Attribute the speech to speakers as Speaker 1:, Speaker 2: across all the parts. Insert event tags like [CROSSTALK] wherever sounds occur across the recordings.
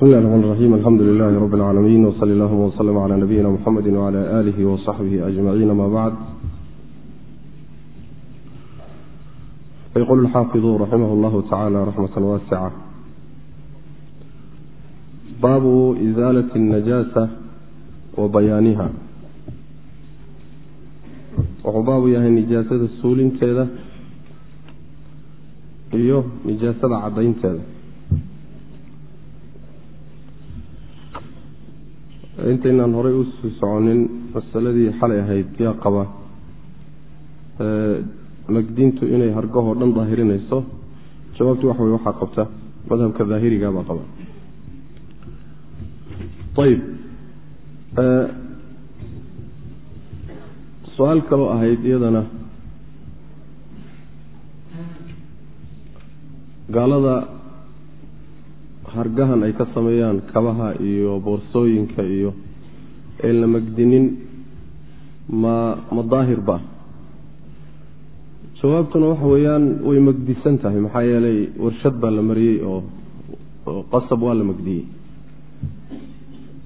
Speaker 1: bismi illahi raxmaan raxiim alxamdu lilaahi rabbi alcaalamiin wsali allahuma wslm cala nabiyina muxamedi wcala aalihi wasaxbihi ajmaciin ama bacd fayqulu lxaafidu raximah llahu tacala raxmata waasica baabu izaalati اnajaasa wa bayaaniha wuxuu baabu yahay nijaasada suulinteeda iyo nijaasada caddaynteeda intaynaan horey u sii soconin masaladii xalay ahayd yaa qaba. Magdintu inay hargahoo dhan daahirinayso jawaabtu waxa wey waxaa qabta madhabka daahirigaabaa qaba. Ayib su'aal kaloo ahayd iyadana gaalada hargahan ay ka sameeyaan kabaha iyo boorsooyinka iyo een la magdinin ma ma daahir ba? Jawaabtuna waxa weeyaan way magdisan tahay maxaa yeelay warshad baa la mariyey oo qasab waa la magdiyey.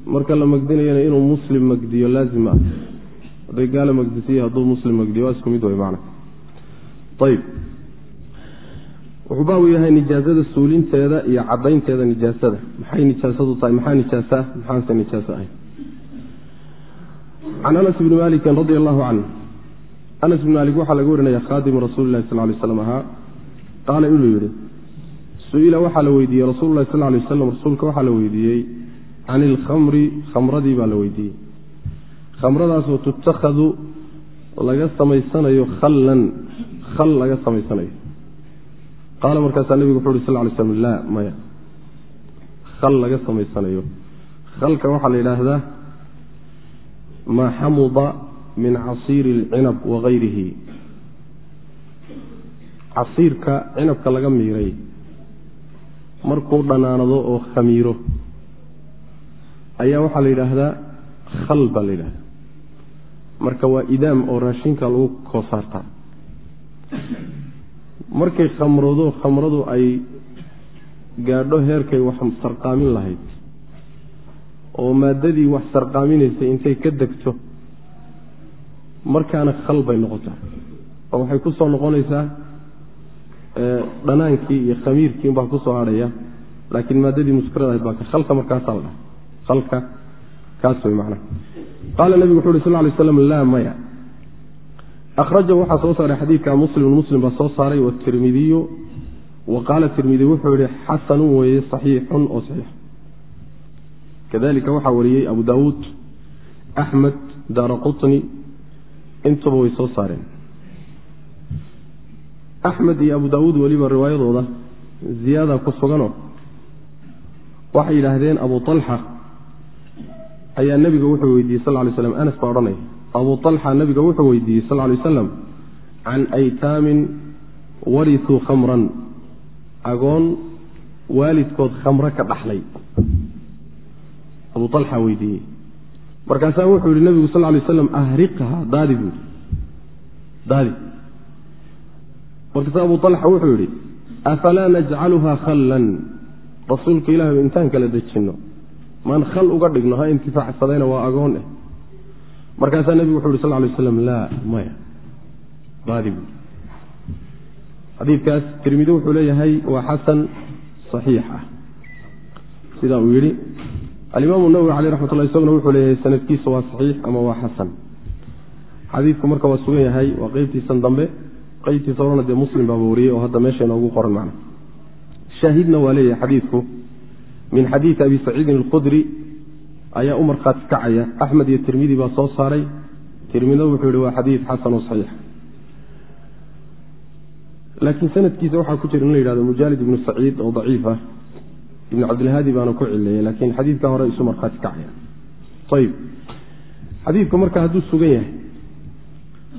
Speaker 1: Marka la magdinayana inuu muslim magdiyo laazim ah. Hadday gaala magdisiyo hadduu muslim magdiyo waa isku mid way macna. Ayib wuxuu baabu yahay nijaasada suulinteeda iyo cadaynteeda nijaasada. Maxay nijaasadu tahay? Maxaa nijaasa? Maxaanse nijaaso ahay? Can anas bni malikin radi allahu canh anas bni malik waxaa laga warinaya khaadimu rasuuli lahi sal lay slam ahaa. Qaala inuu yihi su'ila waxaa la weydiiyey rasuulu lahi sal lay waslam rasuulka waxaa la weydiiyey can ilkhamri khamradii baa la weydiiyey. Khamradaasoo tutakhadu laga samaysanayo khallan khal laga samaysanayo qaala markaasaa nebigu wuxu uhi sal lay slam laa maya khal laga samaysanayo khalka waxaa la yidhaahdaa maa xamuda min casiiri alcinab wagayrihi casiirka cinabka laga miiray markuu dhanaanado oo khamiiro ayaa waxaa la yidhaahdaa khal baa la yidhahdaa marka waa idaam oo raashinka lagu koosaartaa markay khamrado khamradu ay gaadho heerkay wax sarqaamin lahayd oo maadadii wax sarqaaminaysay intay ka degto markaana khal bay noqotaa oo waxay ku soo noqonaysaa dhanaankii iyo khamiirkii unbaa ku soo hadhaya laakiin maadadii muskirada ahayd baa khalka markaasaa la dhaha khalka kaas way macnaha qaala nebigu wuxu uhi sal lay slam laa maya akhrajahu waxaa soo saaray xadiidka muslimun muslim baa soo saaray watirmidiyu wa qaala tirmidi wuxuu yihi xasanun weeye saxiixun oo saxiix kadalika waxaa wariyey abu daawuud axmed daara qutni intuba way soo saareen axmed iyo abu daawuud weliba riwaayadooda ziyaada ku suganoo waxay yidhaahdeen abu alxa ayaa nebiga wuxuu weydiiyey sal lay slam anas baa odhanaya abu alxa nebiga wuxuu weydiiyey sal lay wasalam can aytaamin warisuu khamran. Agoon waalidkood khamro ka dhaxlay. Abu alxa weydiiyey. Markaasaa wuxuu yihi nebigu sal lay waslam ahriqha daadi buu yidhi. Daadi. Markaasa abu alxa wuxuu yidhi afalaa najcaluha khallan? Rasuulka ilahi intaan kala dejinno. Maan khal uga dhigno ha intifaacsadayna waa agoon eh markaasaa nebigu wuxu uhi sal lay aslam laa maya. Daadi buu xadiidkaas tirmidi wuxuu leeyahay waa xasan saxiix ah. Sidaa uu yidhi alimaamu nawowi caleyh raxmatullah isaguna wuxuu leeyahay sanadkiisa waa saxiix ama waa xasan. Xadiidku marka waa sugan yahay waa qeybtiisan dambe qeybtiisa horena dee muslim baaba wariyey oo hadda meesha inoogu qoran macna. Shaahidna waa leeyahay xadiidku min xadiidi abi saciidin alkhudri ayaa u markhaati kacaya. Axmed iyo tirmidi baa soo saaray. Tirmidna wuxuu yihi waa xadiid xasan saxiix. Laakiin sanadkiisa waxaa ku jira in la yidhahdo mujaalid ibnu saciid oo daciif ah. Ibnu cabdilhaadi baana ku cileeyey laakiin xadiidka hore isu markhaati kacaya. Ayib xadiidku marka hadduu sugan yahay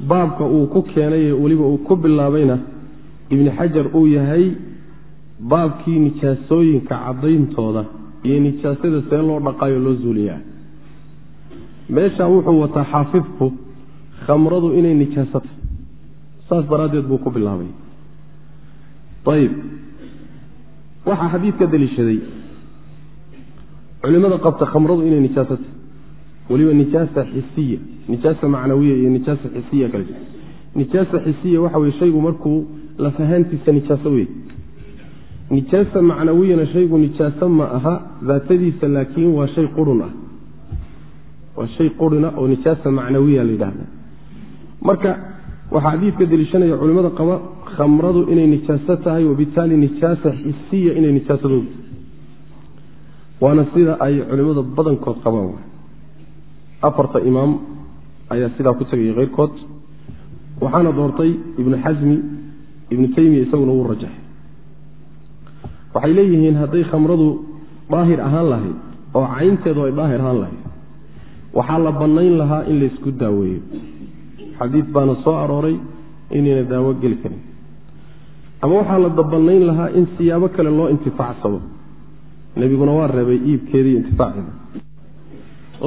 Speaker 1: baabka uu ku keenay weliba uu ku bilaabayna ibni xajar uu yahay baabkii nijaasooyinka caddayntooda iyo nijaasada see loo dhaqaayo loo zuuliyaa. Meeshaa wuxuu wataa xaafidku khamradu inay nijaasata saas daraaddeed buu ku bilaabay. Ayib waxaa xadiidka deliishaday culimada qabta khamradu inay nijaaso tahay weliba nijaasa xisiya nijaasa macnawiya iyo nijaasa xisiya kale. Nijaasa xisiya waxa weye shaygu markuu lafahaantiisa nijaaso wey nijaasa macnawiyana shaygu nijaaso ma aha daatadiisa laakiin waa shay qurun ah. Waa shay qurina oo nijaasa macnawiya la yidhaahda marka waxaa xadiidka deliishanaya culimmada qaba khamradu inay nijaaso tahay wabitaali nijaasa xisiya inay nijaasadoodu waana sida ay culimmada badankood qabaan afarta imaam ayaa sidaa ku tagaya keyrkood waxaana doortay ibnu xasmi ibnu teymiya isaguna wuu rajaxay waxay leeyihiin hadday khamradu daahir ahaan lahayd oo caynteedu ay daahir ahaan lahayd waxaa la bannayn lahaa in laysku daaweeyo. Xadiid baana soo arooray inayna daawo geli karin. Ama waxaa la dabannayn lahaa in siyaabo kale loo intifaacsado nebiguna waa reebay iibkeeda iyo intifaaceeda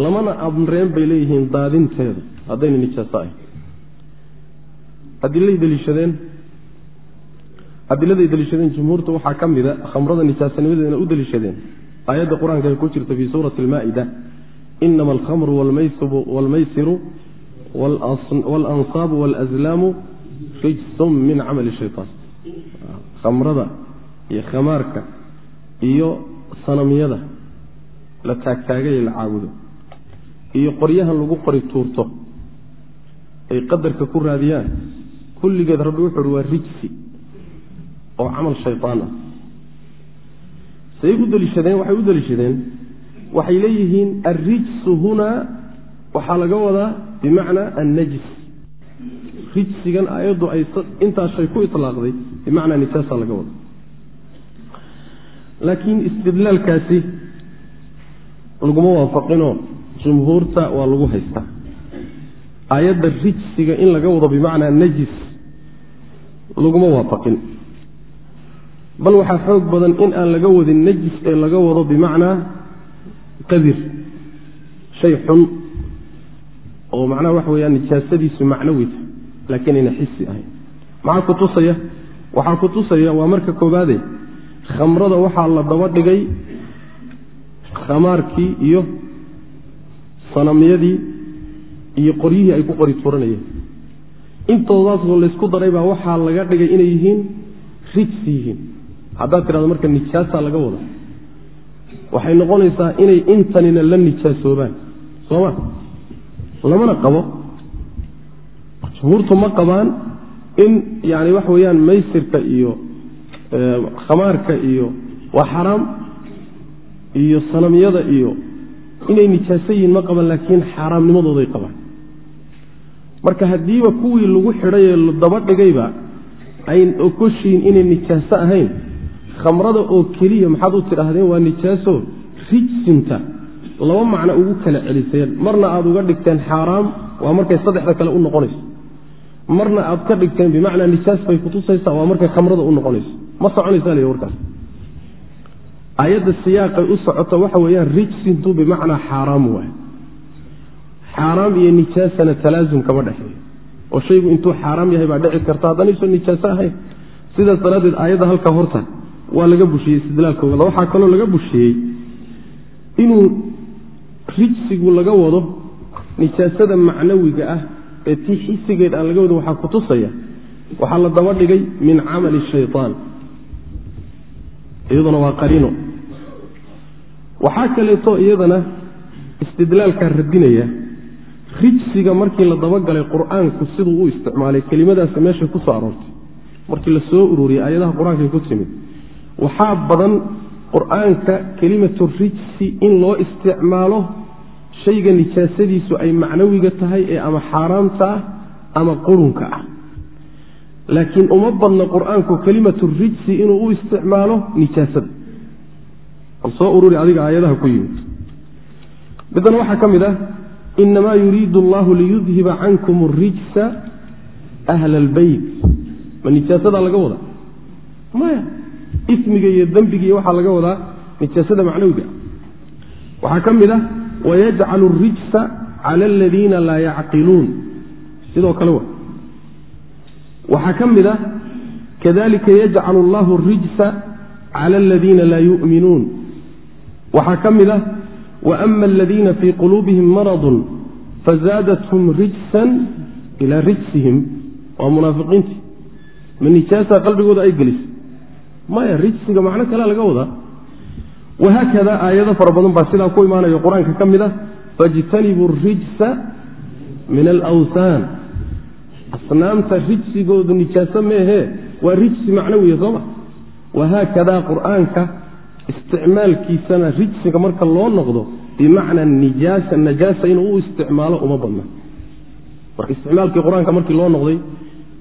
Speaker 1: lamana amreen bay leeyihiin daadinteeda haddayna nijaaso ahayn. Adilay deliishadeen adiladay deliishadeen jumhuurta waxaa ka mida khamrada nijaasanimadeedna u deliishadeen aayadda qur'aanka ee ku jirta fii suurati almaa'ida inama alkhamru waalmaysiru waalanصaabu waalaslaamu rijsun min camali shayطaan khamrada iyo khamaarka iyo sanamyada la taagtaagaye la caabudo iyo qoryahan lagu qori tuurto ay qadarka ku raadiyaan kulligeed rabbi wuxu uhi waa rijsi oo camal shayaan ah. Say u deliishadeen waxay u deliishadeen waxay leeyihiin alrijsu hunaa waxaa laga wadaa bimacnaa annajis. Rijsigan aayaddu ay intaas shay ku ilaaqday bimacnaa nijaasa laga wada laakiin istidlaalkaasi laguma waafaqinoo jumhuurta waa lagu haystaa. Aayadda rijsiga in laga wado bimacnaa najis laguma waafaqin bal waxaa xoog badan in aan laga wadin najis ee laga wado bimacnaa qadir shay xun oo macnaha waxa weyaan nijaasadiisu macnawita laakiin ayna xisi ahayn. Maxaa ku tusaya? Waxaa ku tusaya waa marka koobaade khamrada waxaa la daba dhigay khamaarkii iyo sanamyadii iyo qoryihii ay ku qori turanayeen intoodaasoo laysku daray baa waxaa laga dhigay inay yihiin rijsi yihiin haddaad tidhahdo marka nijaasaa laga wada waxay noqonaysaa inay intanina la nijaasoobaan sooma lamana qabo? Jumhuurtu ma qabaan in yani waxa weeyaan maysirka iyo khamaarka iyo waa xaraam iyo sanamyada iyo inay nijaaso yihiin ma qaban laakiin xaaraamnimadooday qabaan. Marka haddiiba kuwii lagu xidhay ee daba dhigayba ayn ogoshiin inay nijaaso ahayn khamrada oo keliya maxaad u tidhaahdeen waa nijaaso rijsinta. Laba macno ugu kala celiseen. Marna aad uga dhigteen xaaraam waa markay saddexda kale u noqonayso. Marna aad ka dhigteen bimacnaa nijaas bay kutusaysaa waa markay khamrada u noqonayso. Ma soconaysa l warkaas? Aayadda siyaaqay u socoto waxa weeyaan rijsintu bimacnaa xaaraam waay. Xaaraam iyo nijaasana talaasum kama dhexeeyo. Oo shaygu intuu xaaraam yahay baa dhici karta haddana iso nijaaso ahayn. Sidaas daraaddeed aayadda halka horta waa laga bushiyey istidlaalkooda waxaa kaloo laga bushiyey inuu rijsigu laga wado nijaasada macnawiga ah ee tii xisigeed aan laga wadin waxaa kutusaya waxaa la daba dhigay min camali shayaan iyaduna waa qariino. Waxaa kaleeto iyadana istidlaalkaa radinaya rijsiga markii la dabagalay qur'aanku siduu u isticmaalay kelimadaasi meeshay ku soo aroortay. Markii la soo ururiyey aayadaha qur'aankay ku timid waxaa badan qur'aanka kelimatu rijsi in loo isticmaalo. Shayga nijaasadiisu ay macnawiga tahay ee ama xaaraamta ah ama qurunka ah. Laakiin uma badna qur'aanku kelimatu rijsi inuu u isticmaalo nijaasada soo ururi adiga aayadaha ku yimid. Midana waxaa ka mid ah inamaa yuriidu allahu liyudhiba cankum rijsa ahla albeyt ma nijaasadaa laga wadaa? Maya ismiga iyo dembiga iyo waxaa laga wadaa nijaasada macnawiga waxaa ka mid ah wayajcalu rijsa cala aladiina laa yacqiluun. Sidoo kale wa waxaa ka mid ah kadalika yajcalu allahu rijsa cala aladiina laa yu'minuun. Waxaa ka mid ah waama aladiina fii quluubihim maradun fazaadathum rijsan ilaa rijsihim. Waa munaafiqiintii. Ma nijaasaa qalbigooda ay gelisay maya rijsiga macno kalea laga wadaa? Wahaakada aayado fara badan baa sidaa ku imaanayo qur'aanka ka mid ah faijtanibuu rijsa min alwsaan asnaamta rijsigoodu nijaaso meehee waa rijsi macnawiya sooma wahaakadaa qur'aanka isticmaalkiisana rijsiga marka loo noqdo bimacna nijaasa najaasa inuu u isticmaalo uma badna. Marka isticmaalkii qur'aanka markii loo noqday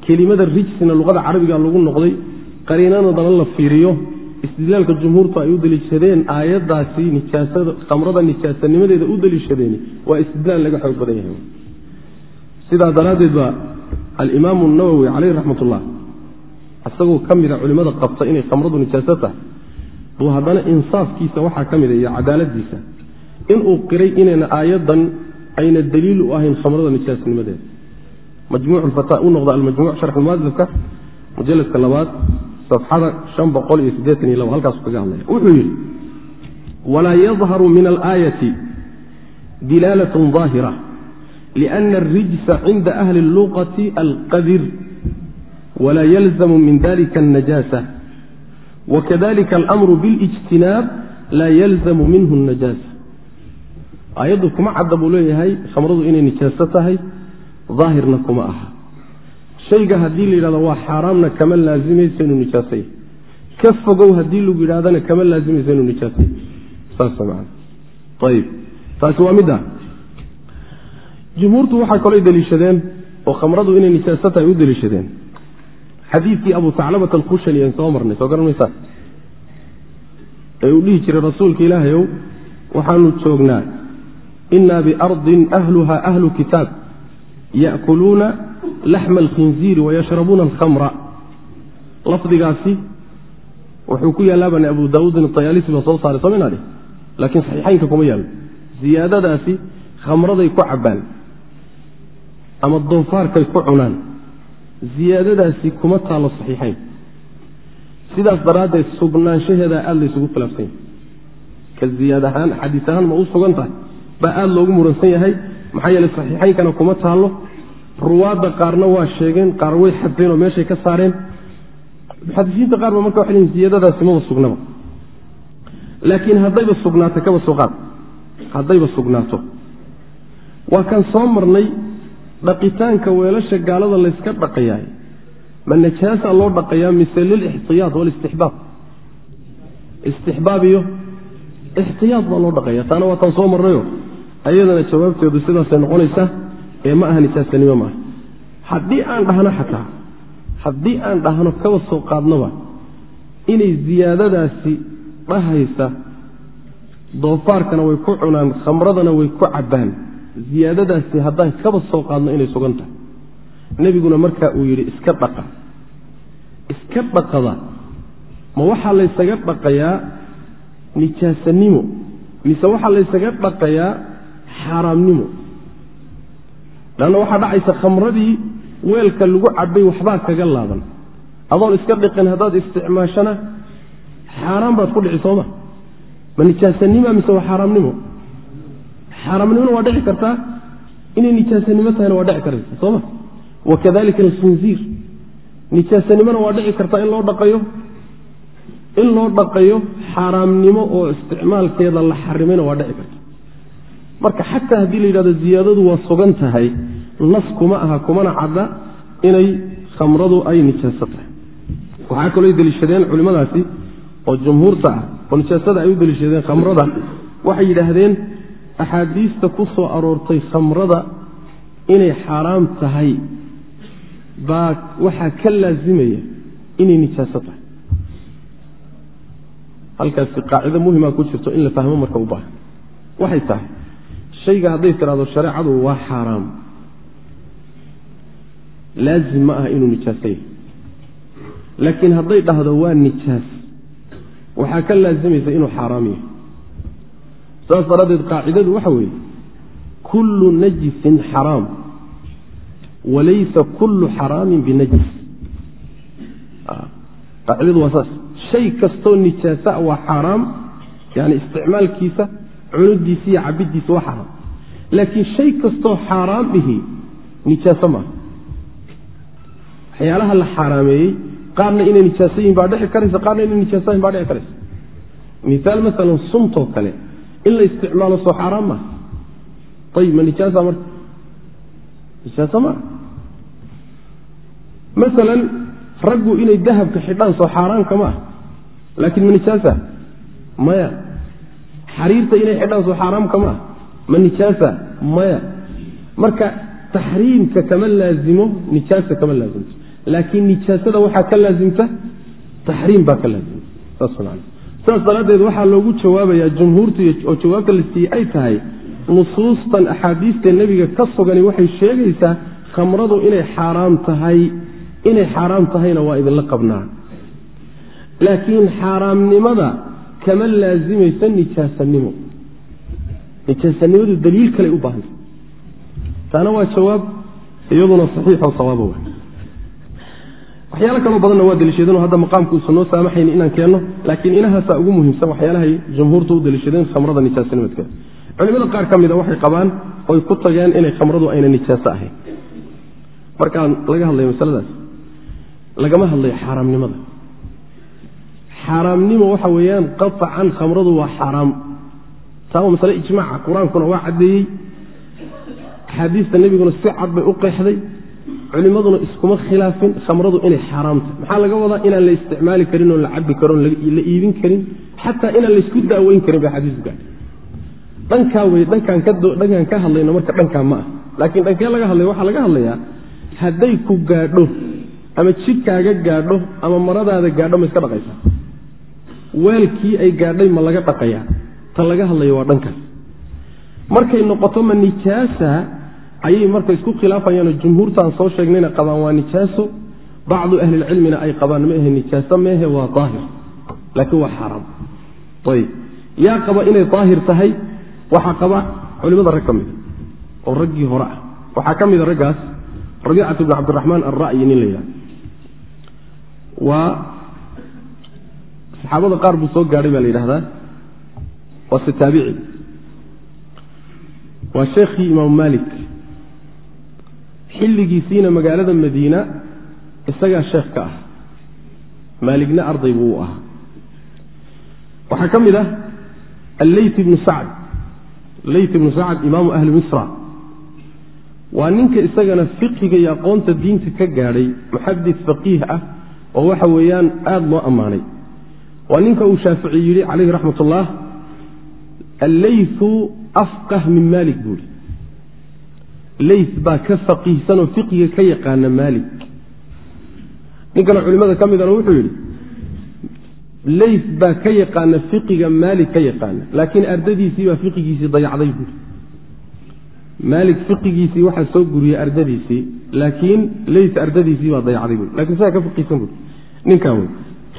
Speaker 1: kelimada rijsina luqada carabiga lagu noqday qariinadana la fiiriyo istidlaalka jumhuurtu ay u deliishadeen aayadaasi nijaasada khamrada nijaasanimadeeda u deliishadeen waa istidlaal laga xoog badan yahay. Sidaa daraaddeed baa alimaamu nawowi caleyh raxmat ullah isagoo ka mida culimmada qabta inay khamradu nijaaso tahay buu haddana insaafkiisa waxaa ka mida iyo cadaaladiisa inuu qiray inayna aayaddan ayna daliil u ahayn khamrada nijaasnimadeeda majmuuc lfata u noqda almajmuuc sharxulmuadabka mujaladka labaad safxada an boqol iyo sideetan iyo labo halkaasu kaga hadlaya wuxuu yidhi walaa yadharu min alaayati dilaalatun daahira liana arijsa cinda ahli اlluqati alqadir walaa yalzamu min dalika الnajaasa wakadalika alamru biاlijtinaab laa yalzamu minhu الnajaasa aayaddu kuma cadda buu leeyahay khamradu inay nijaaso tahay daahirna kuma aha shayga haddii la yidhahdo waa xaaraamna kama laazimayso inuu nijaasay. Ka fogow haddii lagu yidhahdana kama laazimayso inuu nijaasay. Saas man ayib taasi waa mid ah jumhuurtu waxaa kaloo deliishadeen oo khamradu inay nijaaso tahay u deliishadeen. Xadiidkii abu taclabat alkhushani aan soo marnay soo garan maysaa ee uu dhihi jiray rasuulka ilaahayow waxaanu joognaa inaa biardin ahluha ahlu kitaab ya'kuluuna laxma alkhinziiri wayashrabuuna alkhamra. Lafdigaasi wuxuu ku yaallaaban abu daauudin ayaalisi baa soo saaray sominaadhi laakiin saxiixaynka kuma yaallo ziyaadadaasi khamraday ku cabbaan ama doofaarkay ku cunaan. Ziyaadadaasi kuma taallo saxiixayn. Sidaas daraaddeed sugnaanshaheedaa aada laysugu khilaafsan yahay. Ka ziyaad ahaan xadiis ahaan ma u sugan tahay? Baa aada loogu muransan yahay? Maxaa yeele saxiixaynkana kuma taallo ruwaadda qaarna waa sheegeen qaar way xadeen oo meeshay ka saareen. Muxadisiinta qaar ba marka waxay ziyadadaasi maba sugnaba. Laakiin haddayba sugnaato kaba soo qaad. Haddayba sugnaato. Waa kan soo marnay dhaqitaanka weelasha gaalada layska dhaqayaay. Ma najaasa loo dhaqayaa mise lilixtiyaad walistixbaab istixbaab? Iyo ixtiyaad baa loo dhaqaya taana waa taan soo marnayo. Ayadana jawaabteedu sidaasay noqonaysaa ee ma aha nijaasanimo maaha. Haddii aan dhahno xataa haddii aan dhahno kaba soo qaadnaba inay ziyaadadaasi dhahaysa doofaarkana way ku cunaan khamradana way ku cabbaan. Ziyaadadaasi haddaan kaba soo qaadno inay sugan tahay. Nebiguna markaa uu yidhi iska dhaqa. Iska dhaqada ma waxaa laysaga dhaqayaa nijaasanimo mise waxaa laysaga dhaqayaa xaaraamnimo lanna waxaa dhacaysa khamradii weelka lagu cabbay waxbaa kaga laaban. Adoon iska dhiqin haddaad isticmaashana xaaraan baad ku dhici sooma. Ma nijaasanima mise waa xaaraamnimo? Xaaraamnimona waa dhici kartaa? Inay nijaasanimo tahayna waa dhici karaysa sooma. Wakadalika alkhinziir. Nijaasanimona waa dhici kartaa in loo dhaqayo in loo dhaqayo xaaraamnimo oo isticmaalkeeda la xarimayna waa dhici karta marka xataa haddii la yidhahdo ziyaadadu waa sugan tahay nas kuma aha kumana cadda inay khamradu ay nijaaso tahay. Waxaa kaloo deliishadeen culimmadaasi oo jumhuurta ah oo nijaasada ay u deliishadeen khamrada waxay yidhaahdeen axaadiista ku soo aroortay khamrada inay xaaraam tahay baa waxaa ka laasimaya inay nijaaso tahay. Halkaasi qaacido muhima ku jirto in la fahmo marka u baahan. Waxay tahay shayga hadday tidhahdo shareecadu waa xaaraam. Laazim ma aha inuu nijaaso yahay. Laakiin hadday dhahdo waa nijaas. Waxaa ka laazimaysa inuu xaaraam yahay. Saas daraaddeed qaacidadu waxa weeye kullu najisin xaraam. Walaysa kullu xaraamin binajis. Qaacidadu waa saas. Shay kastoo nijaasa waa xaaraam yani isticmaalkiisa cunidiisa iyo cabidiisa waa xaaraam laakiin shay kastoo xaaraam ihi nijaaso maaha waxyaalaha la xaaraameeyey qaarna inay nijaaso yihiin baa dhici karaysa qaarna inay nijaaso yihiin baa dhici karaysa. Miaal maalan suntoo kale in la isticmaalo soo xaaraam maaha ayib ma nijaasa marka? Nijaaso maaha maalan raggu inay dahabka xidhaan soo xaaraamka ma? Ah laakiin ma nijaasa? Maya xariirta inay xidhaan soo xaaraamka ma ma nijaasa maya. Marka taxriimka kama laazimo nijaasa kama laazimto laakiin nijaasada waxaa ka laazimta taxriim baa ka laazimta. Saas daraaddeed waxaa loogu jawaabayaa jumhuurtu oo jawaabta la siiyey ay tahay nusuustan axaadiista nebiga ka sugani waxay sheegaysaa khamradu inay xaaraam tahay inay xaaraam tahayna waa idinla qabnaa. Laakiin xaaraamnimada kama laazimaysa nijaasanimo nijaasanimadu daliil kale u baahanta taana waa jawaab iyaduna saxiixo sawaaba wa waxyaalo kaloo badanna waa daliishadeen hadda maqaamku noo saamaxayn inaan keenno laakiin inahaasaa ugu muhiimsan waxyaalahay jumhuurtu u daliishadeen khamrada nijaasanimadkeeda culimada qaar ka mida waxay qabaan oy ku tageen inay khamradu ayna nijaaso ahayn. Markaan laga hadlayo masaladaas lagama hadlayo xaaraamnimada. Xaaraamnimo waxa weeyaan qaطcan khamradu waa xaaraam taa waa masale ijmaaca qur'aankuna waa caddeeyey. Axaadiista nebiguna si cad bay u qeexday. Culimmaduna iskuma khilaafin khamradu inay xaaraamta. Maxaa laga wadaa inaan la isticmaali karin oo la cabi karin la iibin karin? Xataa inaan laysku daaweyn karin bay xadiisku dhankaa wey dhankaan ka hadlayno marka dhankaa ma ah laakiin dhankee laga hadlaya waxaa laga hadlayaa hadday ku gaadho ama jidhkaaga gaadho ama maradaada gaadho ma iska dhaqaysaa. Weelkii ay gaadhay ma laga dhaqayaa ta laga hadlayo waa dhankaas markay noqoto ma nijaasa ayay marka isku khilaafayaanoo jumhuurtaan soo sheegnayna qabaan waa nijaaso bacdu ahlilcilmina ay qabaan maahe nijaaso meehe waa daahir laakiin waa xaaraam. Ayb yaa qaba inay daahir tahay waxaa qaba culimada rag ka mida oo raggii hore ah. Waxaa ka mida raggaas rabiicat bn cabdiraxmaan alra'yi nin la yidhahdo waa saxaabada qaar buu soo gaadhay baa la yidhahdaa waa se taabici. Waa sheekhii imaamu maalik. Xilligiisiina magaalada madiina isagaa sheekh ka ah. Maaligna arday buu u ahaa. Waxaa ka mid ah alleyt ibnu sacd. Leyt ibnu sacd imaamu ahli misra. Waa ninka isagana fiqiga iyo aqoonta diinta ka gaadhay muxadis faqiih ah oo waxa weeyaan aada loo ammaanay. Waa ninka uu shaafici yidhi calayhi raxmat ullah alleytu afqah min maalik buuhi leyt baa ka faqiihsanoo fiqiga ka yaqaana maalik nin kaloo culimmada ka midana wuxuu yidhi leyt baa ka yaqaana fiqiga maalik ka yaqaana laakiin ardadiisii baa fiqigiisii dayacday buuri maalik fiqigiisii waxaa soo guriyey ardadiisii laakiin leyt ardadiisii baa dayacday buuri laakiin sidaa ka faqiihsan buuri ninkaa wey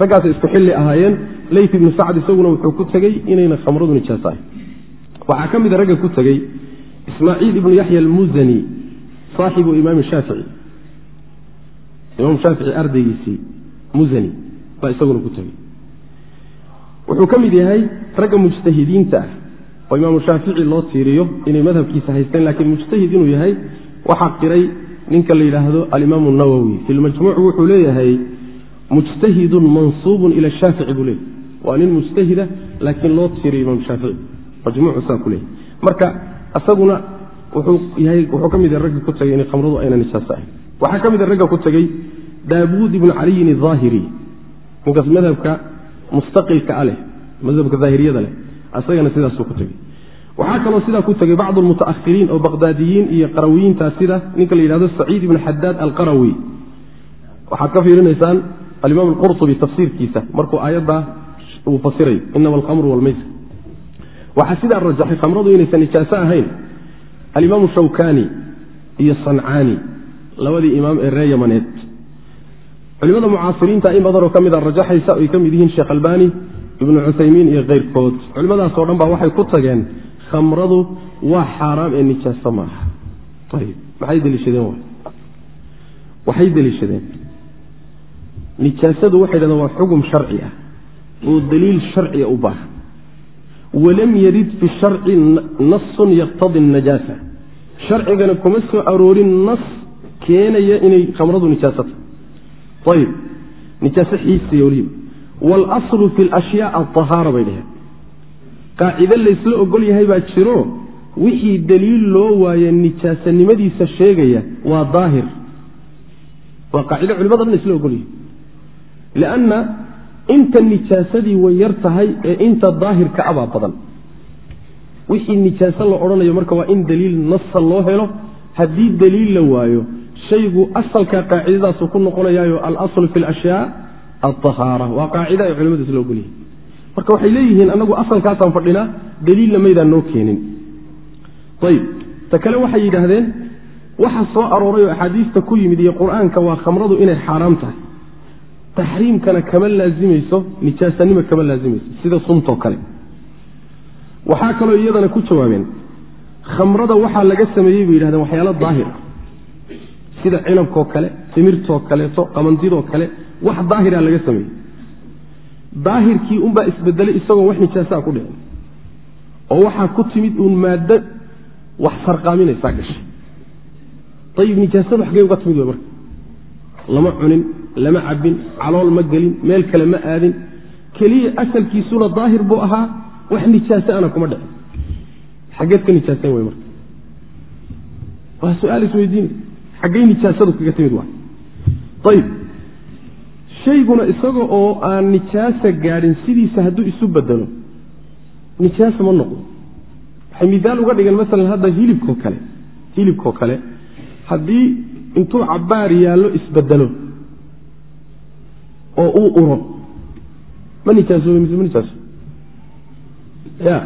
Speaker 1: raggaasay isku xilli ahaayeen. Leyt ibnu sacd isaguna wuxuu ku tegey inayna khamradu nijaaso ahay waxaa ka mida ragga ku tegey ismaaciil ibnu yaxya almuzani saaxibu imaam shaafici imaam shaafici ardaygiisii muzani baa isaguna ku tegey. Wuxuu ka mid yahay ragga mujtahidiinta ah. Oo imaamu shaafici loo tiiriyo inay madhabkiisa haysteen laakiin mujtahid inuu yahay waxaa qiray ninka la yidhaahdo alimaamu nawowi fi lmajmuuc wuxuu leeyahay mujtahidun mansuubun ila shaafici buu leeyahy waa nin mujtahida laakiin loo tiiriyo imaam shaafici majmuucu saa ku leeyahy marka isaguna wuxuu yahay ka mid yahay ragga ku tagay inay khamradu ayna nijaaso ahayn. Waxaa ka mid a ragga ku tegey daabuud ibnu caliyin ahaahiri ninkaas madhabka mustaqilka a leh madhabka daahiriyada leh. Isagana sidaasuu ku tegey waxaa kaloo sidaa ku tegey bacdu almutaahiriin oo baqdaadiyiin iyo qarawiyiintaa sida ninka la yidhahdo saciid ibnu xadaad alqarawi. Waxaad ka fiirinaysaan alimaam alqurtubi tafsiirkiisa markuu aayaddaa uu fasirayo inama alkhamru walmaysir waxaa sidaa rajaxay khamradu inaysan nijaaso ahayn alimaamu shawkani iyo sancaani labadii imaam ee ree yamaneed. Culimada mucaasiriinta in badanoo ka mida rajaxaysa ay ka mid yihiin sheekh albani ibnu cuthaymiin iyo keyrkood culimadaasoo dhan baa waxay ku tageen khamradu waa xaaraam ee nijaaso ma aha ayib maxay deliishadeen w waxay deliishadeen nijaasadu waxay dhahdeen waa xugum sharci ah oo daliil sharciga u baahan. Walam yarid fi sharci nasun yaqtadi najaasa sharcigana kuma soo aroorin nas keenaya inay khamradu nijaasata ayib nijaaso xiisiya weliba waalaslu fi lashyaa aahaara bay dhaheen. Qaacide laysla ogol yahay baa jiro wixii daliil loo waaye nijaasanimadiisa sheegaya waa daahir. Waa qaacide culimada dhan isla ogol lianna inta nijaasadii way yar tahay ee inta daahirka abaa badan wixii nijaaso la odhanayo marka waa in daliil nasa loo helo haddii daliil la waayo shaygu asalka qaacidadaasu ku noqonayaayo alasl fi lashyaa aahaara waa qaacida ay culimadu isla ogol yihiin marka waxay leeyihiin anagu asalkaasaan fadhinaa daliilna maydaan noo keenin ayib ta kale waxay yidhaahdeen waxa soo arooray oo axaadiista ku yimid iyo qur'aanka waa khamradu inay xaaraam tahay taxriimkana kama laazimayso nijaasanima kama laazimayso sida suntoo kale. Waxaa kaloo iyadana ku jawaabeen khamrada waxaa laga sameeyey bay yidhahdeen waxyaalo daahir. Ah sida cinabkoo kale timirtoo kaleeto qamandidoo kale wax daahira laga sameeyey. Daahirkii unbaa isbedelay isagoo wax nijaasaa ku dhicin. Oo waxaa ku timid uun maaddo wax sarqaaminaysaa gashay. Ayib nijaasadu xaggey uga timid wey marka. Lama cunin lama cabin calool ma gelin meel kale ma aadin. Keliya asalkiisuna daahir buu ahaa wax nijaase ana kuma dhicin. Xaggeed ka nijaasen wey marka. Waa su'aal isweydiin xaggey nijaasadu kaga timid waa. Ayib shayguna isaga oo aan nijaasa gaadhin sidiisa hadduu isu bedelo nijaasa ma noqdo. Waxay midaal uga dhigeen masalan hadda hilibkoo kale hilibkoo kale. Haddii intuu cabaar yaallo isbedelo oo uu uro. Ma nijaasoobe mise ma nijaaso ya.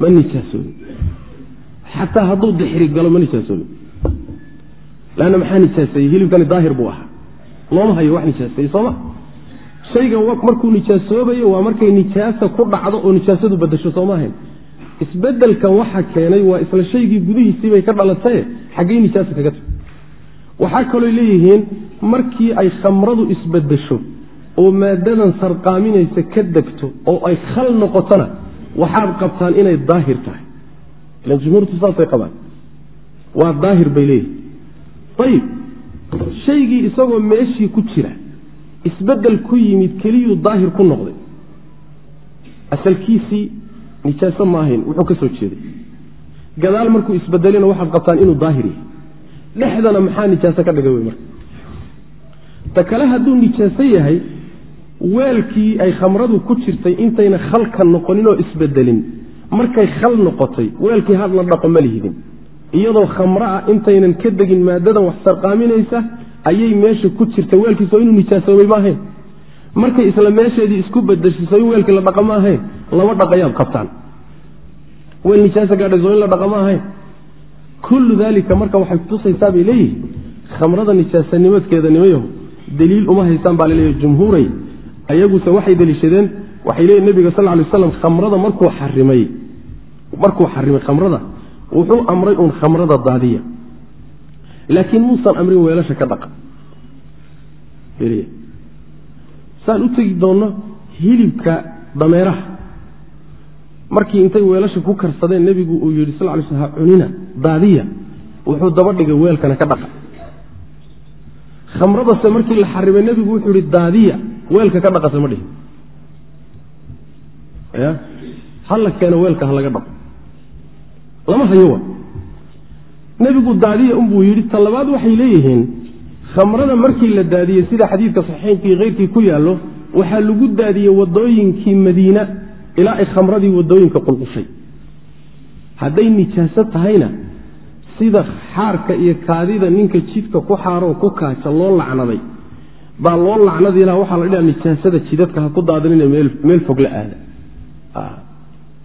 Speaker 1: Ma nijaasoobe xataa hadduu dixri galo ma nijaasoobe lanna maxaa nijaaseeyey hilibkani daahir buu ahaa. Looma hayo wax nijaaseeye sooma shaygan markuu nijaasoobayo waa markay nijaasa ku dhacdo oo nijaasadu badasho sooma ahayn? Isbedelkan waxa keenay waa isla shaygii gudihiisiibay ka dhalataye xaggey nijaasa kaga tag waxaa kaloo leeyihiin markii ay khamradu isbedesho oo maadadan sarqaaminaysa ka degto oo ay khal noqotona waxaad qabtaan inay daahir tahay. Ilan jumhuurtu saasay qabaan. Waa daahir bay leeyihiin ayib shaygii isagoo meeshii ku jira isbeddel ku yimid keliyuu daahir ku noqday. Asalkiisii nijaaso ma ahayn wuxuu ka soo jeeday. Gadaal markuu isbedelina waxaad qabtaan inuu daahir yahay dhexdana maxaa nijaaso ka dhigay wey marka? Ta kale hadduu nijaaso yahay weelkii ay khamradu ku jirtay intayna khalka noqoninoo isbedelin. Markay khal noqotay weelkii hadla dhaqo ma lihidin. Iyadoo khamro ah intaynan ka degin maadadan wax sarqaaminaysa ayay meesha ku jirta weelkiiso inuu nijaasoobay ma ahayn. Markay isla meesheedii isku bedeshiso in weelkii la dhaqa ma ahayn. Laba dhaqayaad qabtaan. Weel nijaasa gaadhayso in la dhaqa ma ahayn kullu daalika marka waxay kutusaysaa bay leeyihiin khamrada nijaasanimadkeeda nimayahu daliil uma haystaan baa laleeyahy jumhuuray. Ayaguse waxay deliishadeen waxay leeyihiin nebiga sal ly aslam khamrada markuu xarimay markuu xarimay khamrada wuxuu amray uun khamrada daadiya. Laakiin muusan amrin weelasha ka dhaqa. Saan u tegi doonno hilibka dameeraha markii intay weelasha ku karsadeen nebigu uu yidhi sal lay sl ha cunina daadiya. Wuxuu daba dhigay weelkana ka dhaqa khamradase markii la xarimay nebigu wuxuu yihi daadiya weelka ka dhaqase ma dhihin. Ya? Hala keeno weelka ha laga dhaqo. Lama hayo wa nebigu daadiya unbuu yidhi ta labaad waxay leeyihiin khamrada markii la daadiyey sida xadiidka saxiixkii keyrkii ku yaallo waxaa lagu daadiyey wadooyinkii madiina ilaa ay khamradii waddooyinka qulqushay. Hadday nijaaso tahayna sida xaarka iyo kaadida ninka jidka ku xaaroo ku kaaja loo lacnaday baa loo lacnadi laha waxaa la dhihaa nijaasada jidadka ha ku daadinina meel fog la aada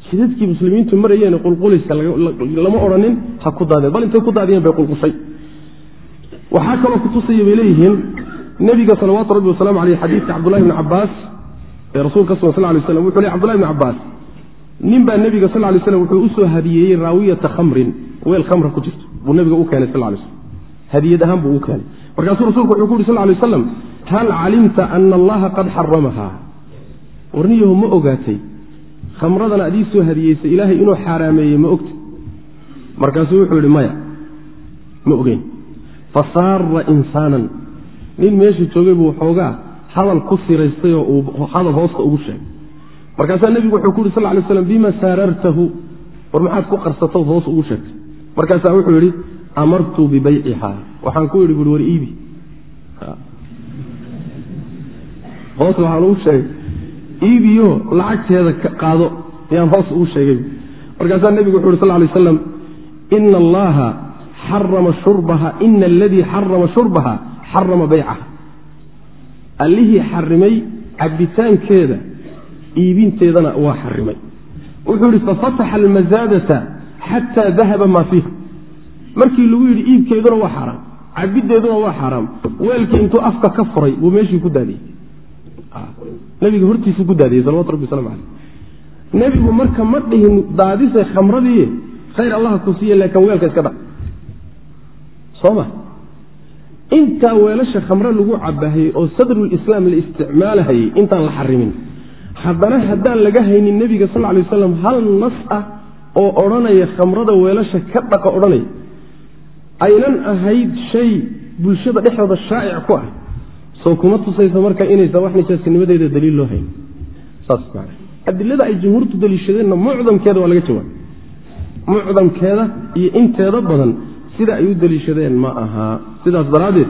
Speaker 1: jidadkii muslimiintu marayeen qulqulayska lama odhanin ha ku daadeen bal intay ku daadiyeen bay qulqushay. Waxaa kaloo kutusaya bay leeyihiin nebiga salawaatu rabbi wasalaamu aleyh xadiidka cabdullahi bni cabaas rasuulka sal lay slam wuxu le cbdullahi bni cabaas nin baa nebiga sal lay slam wuxuu u soo hadiyeeyey raawiyata khamrin weel khamra ku jirto. Buu nebiga u keenay sal lay slam hadiyad ahaan buu u keenay. Markaasuu rasuulku wuxuu ku yuri sal lay aslam hal calimta ana allaha qad xaramaha? Warniyahu ma ogaatay khamradana ad ii soo hadiyeysay ilaahay inuu xaaraameeyey ma ogta markaasuu wuxuu yidhi maya ma ogeyn. Fa saara insaanan. Nin meesha joogay buu xoogaa hadal ku siraystay oo uu hadal hoosta ugu sheegay. Markaasaa nebigu wuxuu ku yuri sal lay slam bima saarartahu? War maxaad ku qarsatood hoos ugu sheegtay. Markaasaa wuxuu yidhi amartu bibayciha waxaan ku yidhi bui war iibi. Hoos waxaan ugu sheegay iibiyo lacagteeda qaado. Yaan hoos ugu sheegay. Markaasaa nebigu wuxu yhi sal lay aslam ina allaha xarama shurbaha ina aladii xarama shurbaha xarama baycaha allihii xarimay cabitaankeeda iibinteedana waa xarimay wuxuu yihi fafataxa almazaadata xataa dahaba maa fiiha markii lagu yidhi iibkeeduna waa xaaraam cabideeduna waa xaaraam weelkii intuu afka ka furay buu meeshii ku daadiyey. Nabiga hortiisu ku daadiyey salawatu rabbi waslamu caleyh nebigu marka ma dhihin daadise khamradii khayr allaha ku siiye laakiin weelka iska dha soo ma intaa weelasha khamre lagu cabahayey oo sadrulislaam la isticmaalahayey intaan la xarimin haddana haddaan laga haynin nebiga sal lay waslam hal nas ah oo odhanaya khamrada weelasha ka dhaqa odhanaya aynan ahayd shay bulshada dhexdooda shaa'ic ku ah. Soo kuma tusaysa marka inaysan wax nijaasinimadeeda daliil loo hayn. Saas man adilada ay jumhuurtu daliishadeenna mucdamkeeda waa laga jawaabay. Mucdamkeeda iyo inteeda badan sida ay u daliishadeen ma ahaa sidaas daraaddeed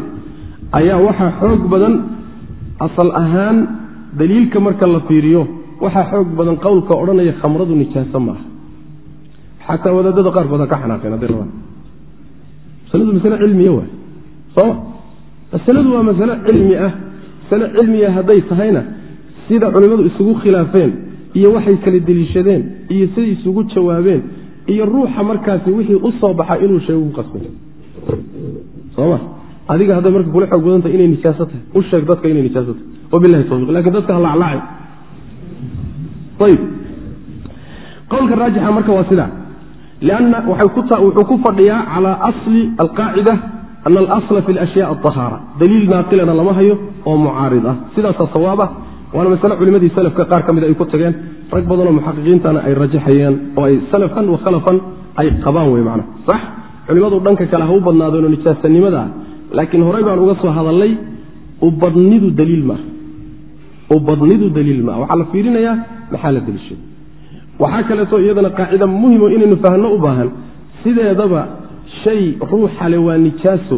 Speaker 1: ayaa waxaa xoog badan asal ahaan daliilka marka la fiiriyo waxaa xoog badan qowlka odhanaya khamradu nijaaso maaha xataa wadaadada qaarkood ha ka xanaaqeen hadday rabaan. Masaladu masale cilmiya waay sooma masaladu waa masale cilmi ah. Masale cilmiya hadday tahayna sida culimmadu isugu khilaafeen iyo waxay kala deliishadeen iyo siday isugu jawaabeen iyo ruuxa markaasi wixii u baxa inuu sheego ku qasbay. Soma adiga hadday marka kula xoog inay nijaaso tahay. U sheeg dadka inay nijaaso tahay. Wabilahi tawfiq laakiin dadka ha ayib qowlka raajixa marka waa sidaa lianna wuxuu ku fadhiyaa cala asli alqaacida ana alasla fi alashyaa ahaara daliil naaqilana lama hayo oo mucaarid ah. Sidaasaa sawaab ah waana masale culimadii salafka qaar ka mid ay ku tageen. Rag badanoo muxaqiqiintana ay rajaxayeen oo ay salafan wa khalafan ay qabaan wey macna. Sax culimmadu dhanka kale ha u badnaadeenoo nijaasanimada ah laakiin horey baan uga soo hadallay ubadnidu daliil maaha ubadnidu daliil maaha waxaa la fiirinayaa maxaa la deliishaday waxaa kaleeto iyadana qaacida muhimo inaynu fahno u baahan sideedaba shay ruuxale waa nijaaso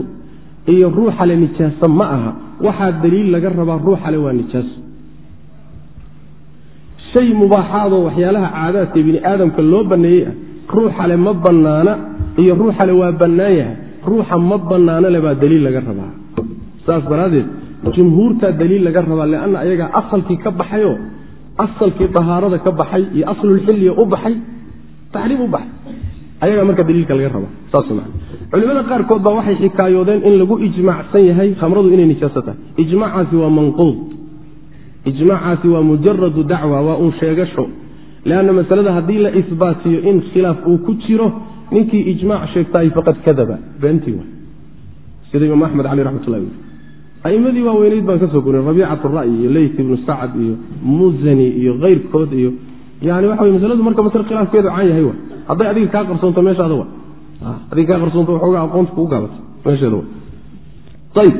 Speaker 1: iyo ruuxale nijaaso ma aha. Waxaa daliil laga rabaa ruuxale waa nijaaso shay mubaaxaadoo waxyaalaha caadaadka bini aadamka loo banneeyey ah. Ruuxale ma bannaana iyo ruuxale waa bannaan yahay. Ruuxa ma bannaana le baa daliil laga rabaa. Saas daraaddeed jumhuurtaa daliil laga rabaa leanna ayagaa asalkii ka baxayoo asalkii dahaarada ka baxay iyo aslulxilliga u baxay taxriim u baxay. Ayagaa marka daliilka laga rabaa. Saas man culimada qaarkood baa waxay xikaayoodeen in lagu ijmaacsan yahay khamradu inay nijaaso tahay. Ijmaacaasi waa manquud ijmaacaasi waa mujaradu dacwa waa uun sheegasho. Leanna masalada haddii la isbaatiyo in khilaaf uu ku jiro ninkii ijmaac sheegtaay faqad kadaba. Beentii wa sida imaam axmed cali raxmatullahi a'imadii waaweyneyd baan ka soo gurin rabiicat ra'yi iyo leyt ibnu sacad iyo muzani iyo keyrkood iyo yani waxa wey masaladu marka masle khilaafkeedu caan yahay wa hadday adiga kaa qarsoonto meeshaada wa adiga kaa qarsoonto waxoogaa aqoonta kugu gaabata meesheeda wa ayib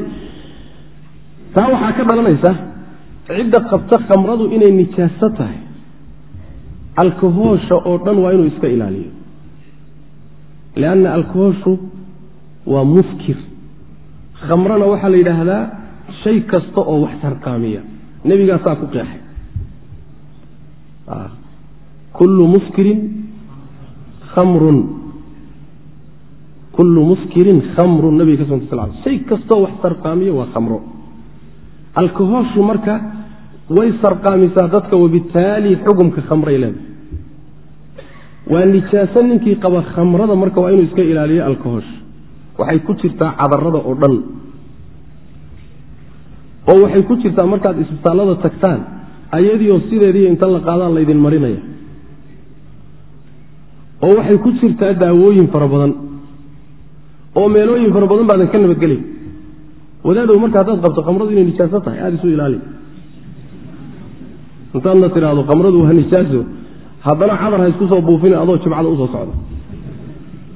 Speaker 1: taa waxaa ka dhalanaysa cidda qabta khamradu inay nijaaso tahay. Alkahoosha oo dhan waa inuu iska ilaaliyo. Lianna alkahooshu waa muskir khamrana waxaa la yidhaahdaa shay kasta oo wax sarqaamiya nebigaasaa ku qeexay. Kullu muskirin khamrun. Kullu muskirin khamrun nabiga ka sunta sal l shay kastaoo wax sarqaamiya waa khamro. Alkahooshu marka way sarqaamisaa dadka wabitaali xukumka khamray leedahay. Waa nijaaso ninkii qaba khamrada marka waa inuu iska ilaaliyo alkahoosh waxay ku jirtaa cadarada oo dhan. Oo waxay ku jirtaa markaad isbitaallada tagtaan ayadiioo sideediiyo inta la qaadaan laydin marinaya. Oo waxay ku jirtaa daawooyin fara badan. Oo meelooyin fara badan baadan ka nabadgelay wadaadow marka haddaad qabto khamradu inay nijaaso tahay aada isu ilaali intaadna tidhaahdo khamradu waa nijaaso haddana cadar ha isku soo buufin adoo jimcada u soo socda.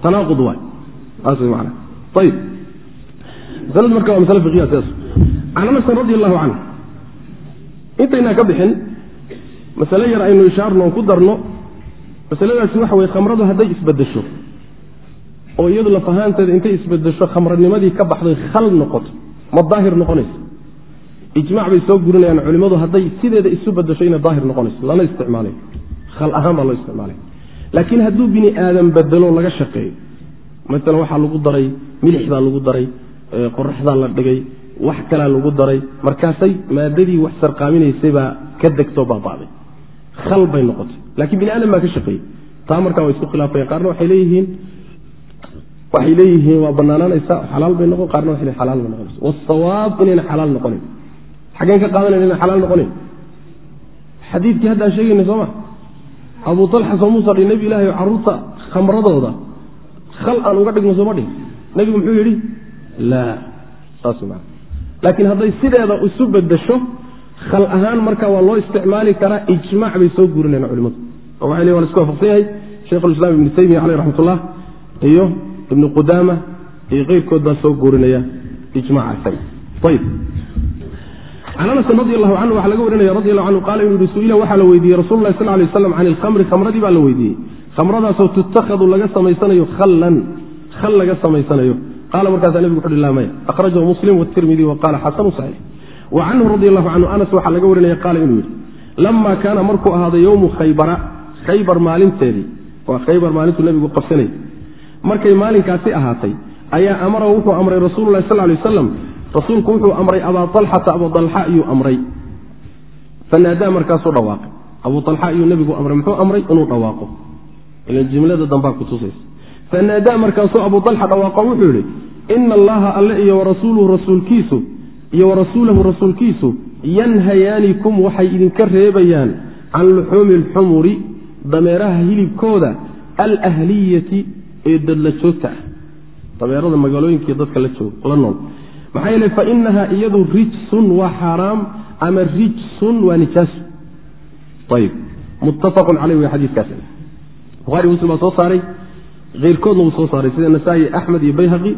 Speaker 1: Tanaaqud waay. Taas way macana ayib masaladu marka waa masale fiqiya sidaas. Can anasin radi allahu canhu intaynaan ka bixin masale yar aynu ishaarno ku darno masaladaasi waxa weye khamradu hadday isbedesho oo iyadu lafahaanteeda intay isbedesho khamranimadii ka baxday khal noqoto ma daahir noqonayso ijmac bay soo gurinayaan culimmadu hadday sideeda isu bedesho inay daahir noqonayso lana isticmaalayo khal ahaan baa loo isticmaalaya laakiin hadduu bini aadam bedelo laga shaqeeyo maalan waxaa lagu daray milix baa lagu daray qoraxdaa la dhigay wax kalaa lagu daray markaasay maadadii wax sarqaaminaysay baa ka degtoo baaba'day khal bay noqotay. Lakiin bini aadam baa ka shaqeeyey. Taa markaa waa isku khilaafaya qaarna waxay leeyihiin waxay leeyihiin waa banaanaanaysa xalaal bay noqon qaarna leeyihiin xalaal bay noqonaysa wasawaab inayna xalaal noqonayn xaggeen ka qaadanayn inayna xalaal noqonayn xadiidkii haddaan sheegayna soo ma? Abu talxa soo muusa dhi nebi ilahay carruurta khamradooda khal aan uga dhigno sooma dhihin nebigu muxuu yidhi laa saas maa laakiin hadday sideeda isu bedesho khal ahaan marka waa loo isticmaali karaa ijmac bay soo guurinayna culimadu oo waxay leyin wa la isku waafaqsan yahay? Sheikhulislaam ibnu taymiya caleyh raxmatullah iyo ibnu qudaama iyo keyrkood baa soo guurinaya ijmaca ayb can anasin radi allahu canhu waxaa laga warinaya radi allahu canhu qaala inuu yihi su'ila waxaa la weydiiyey rasul lahi sal lay waslam can ilkhamri khamradii baa la weydiiyey khamradaasoo tutakhadu laga samaysanayo khallan khal laga samaysanayo qaala markaasaa nebigu wuxu uhi laa maya akhrajahu muslim watirmidi wa xasanu saxiix wa canhu radi allahu canhu anas waxaa laga warinaya qaala inuu yidhi lama kaana markuu ahaaday yowmu khaybara khaybar maalinteedii waa khaybar maalintuu nebigu qabsanayay markay maalinkaasi ahaatay ayaa amara wuxuu amray rasuululahi sal lay waslam rasuulku wuxuu amray abaa alxata abu alxa iyuu amray. Fanaadaa markaasuu dhawaaqay. Abu alxa iyuu nebigu amray muxuu amray inuu dhawaaqo. Ila jimlada dambaa kutusaysa fanaadaa markaasuu abu alxa dhawaaqo wuxuu yidhi ina allaha alle iyo warasuuluhu rasuulkiisu iyo warasuulahu rasuulkiisu yanhayaanikum waxay idinka reebayaan can luxuumi alxumuri dameeraha hilibkooda alahliyati ee dadla joogta ah. Dameerada magaalooyinkai dadka la nool maxaa yeele fa inaha iyadu rijsun waa xaaraam ama rijsun waa nijaasu ayib. Muttafaqun caleyh wey xadiikaas buhari muslim baa soo saaray keyrkoodna wuu soo saaray sida nasaa-i axmed iyo bayhaqi.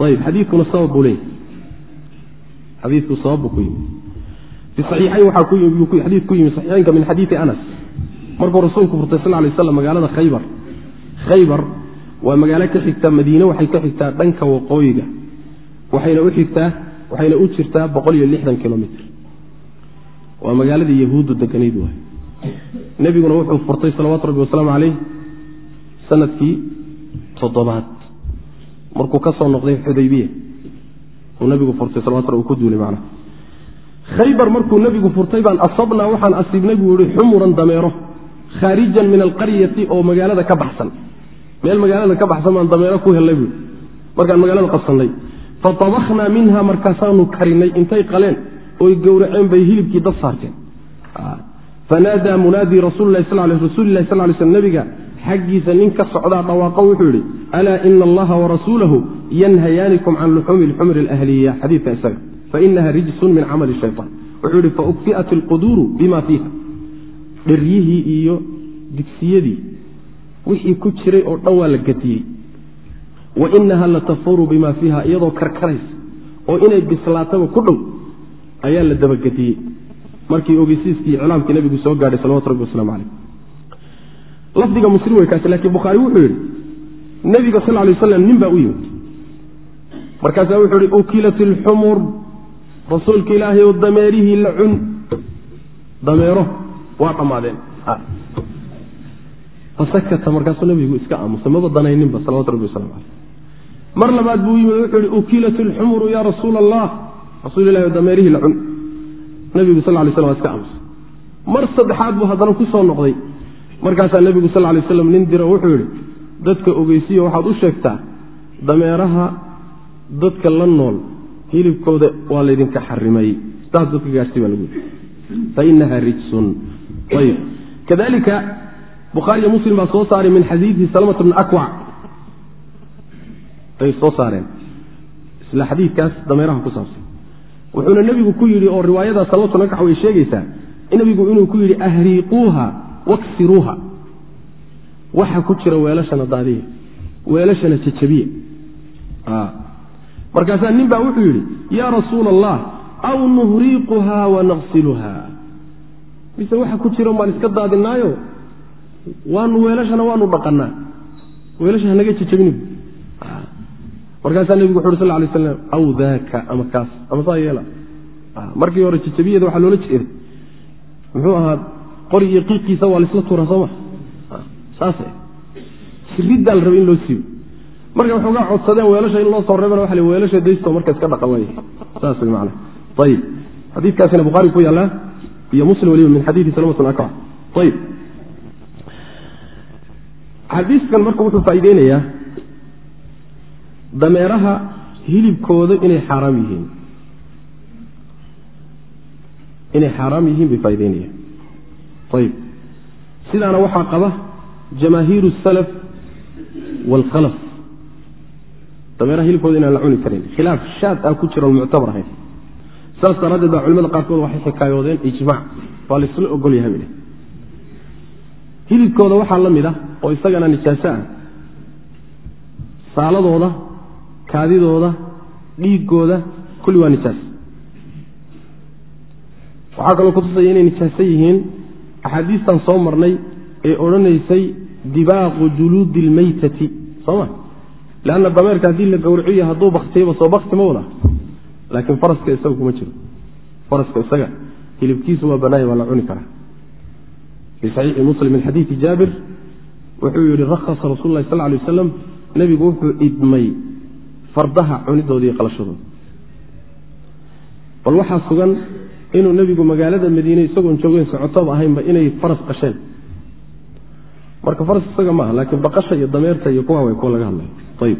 Speaker 1: Ayib xadiikuna sabab buu leeyay xadiiku sabab buu ku yimi. Fi saxiixayn waxaa xadiid ku yimi saxiixeynka min xadiidi anas. Markuu rasuulku furtay sal lay slam magaalada khaybar. Khaybar waa magaalo ka xigta madiine waxay ka xigtaa dhanka waqooyiga waxayna u jirtaa boqol iyo lixdan kilomitr waa magaaladii yahuuddu deganayd waay. Nebiguna wuxuu furtay salawaatu rabbi wasalaamu caleyh sannadkii toddobaad. Markuu ka soo noqday xudaybiya uu nebigu furtay salawatu rabbi ku duulay macnaha. Khaybar markuu nebigu furtay baan asabnaa waxaan asiibnay buu yihi xumuran dameero khaarijan min alqaryati oo magaalada ka baxsan. Meel magaalada ka baxsan baan dameero ku hellay buu markaan magaalada qabsannay fatabakhnaa minha markaasaanu karinay intay qaleen oy gowraceen bay hilibkii dab saarteen fanaadaa munaadii rasulilahi sal lay sl nebiga xaggiisa nin ka socdaa dhawaaqo wuxuu yidhi alaa ina allaha warasuulahu yanhayaanikum can luxuumi lxumri alahliya xadiidka isaga fainaha rijsun min camali shayaan wuxuu yidhi faukfi'at ilquduuru bima fiiha dheryihii iyo digsiyadii wixii ku jiray oo dhan waa la gadiyey wa inaha latafuru bima fiiha iyadoo karkaraysa oo inay bislaataba ku dhow ayaa la dabagediyey. Markii ogeysiiskii iclaamkii nabigu soo gaadhay salawatu rabbi waslamu caleyh lafdiga muslim wey kaasi laakiin bukhaari wuxuu yidhi nebiga sal lay waslam nin baa u yimid. Markaasaa wuxuu yihi ukilat ilxumur rasuulka ilaahay oo dameerihii la cun. Dameero waa dhammaadeen. Fasakata markaasuu nabigu iska aamusay maba danayninba salawatu rabbi waslamu caleyh mar labaad buu yimid wuxuu yihi ukilat ilxumuru ya allah rasuul ilahi oo dameerihii la cun. Nabigu sal lay slam waa iska aamusay mar saddexaad buu haddana ku noqday. Markaasaa nebigu sal lay slam nin diro wuxuu yidhi dadka ogeysiyo waxaad u sheegtaa dameeraha dadka la nool hilibkooda waa laydinka xarimay. Saas dadka gaartay baa lagu yidhi. Fainaha rijsun. Ayb kadalika bukhaariyo muslim baa soo saaray min xadiidi salmata bni akwac ay soo saareen. Isla xadiidkaas dameeraha ku saabsan. Wuxuuna nebigu ku yidhi oo riwaayada salmatu nakax way sheegaysaa nebigu inuu ku yidhi ahriiquuha waksiruuha. Waxa ku jira weelashana daadiya weelashana jajabiya. Markaasaa nin baa wuxuu yidhi yaa rasuula allah aw nuhriiquha wa naqsiluha. Mise waxa ku jira maan iska daadinaayo waanu weelashana waanu dhaqanaa weelasha hanaga jajabini markaasaa nebigu wuxu uri sal lay slam aw daaka ama kaas ama saa yeela. Markii hore jajabiyada waxaa loola jeeday. Muxuu ahaa qori qiiqiisa waa laisla tuuraa sooma saas siriddaa la rabay in loo siibo markay waxoogaa codsadeen weelasha in loo soo reebana waa weelasha daysto marka iska dhaqa waay saas way macana ayib xadiidkaasina bukhaari ku yaallaa iyo muslim waliba min xadiidi salamatul akwa ayib xadiiskan marka wuxuu faaideynayaa dameeraha hilibkooda inay xaaraam yihiin. Inay xaaraam yihiin bay faa'ideynayaan ayib sidaana waxaa qaba jamaahiiru salaf waalkhalaf dameeraha hilibkooda inaan la cuni karin. Khilaaf shaad ah ku jira muctabar ahayn. Saas daraaddeed baa culimada qaarkood waxay xikaayoodeen ijmaac waa laisla ogol yahay bay hilibkooda waxaa la mid ah oo isagana nijaaso ah. Saaladooda kaadidooda dhiigooda kulli waa nijaas. Waxaa kaloo kutusaya inay nijaaso yihiin axaadiistan soo marnay ee odhanaysay dibaaqu juluudi lmaytati soma leanna dameerka haddii la gowriciyo hadduu baktiyaba soo bakti ma wada? Laakiin faraska isaga kuma jiro. Faraska isaga hilibkiisu waa banaaya waa la cuni karaa. Fii saxiixi muslim min xadiidi jaabir wuxuu yihi rakhasa rasul lah sal lay waslam nebigu wuxuu idmay fardaha cunidooda iyo qalashadooda. Bal waxaa sugan inuu nebigu magaalada madiine isagoon joogeyn socotoba ahaynba inay faras qasheen. Marka faras isaga maaha laakiin baqasha iyo dameerta iyo kuwa way kuwa laga hadlay ayib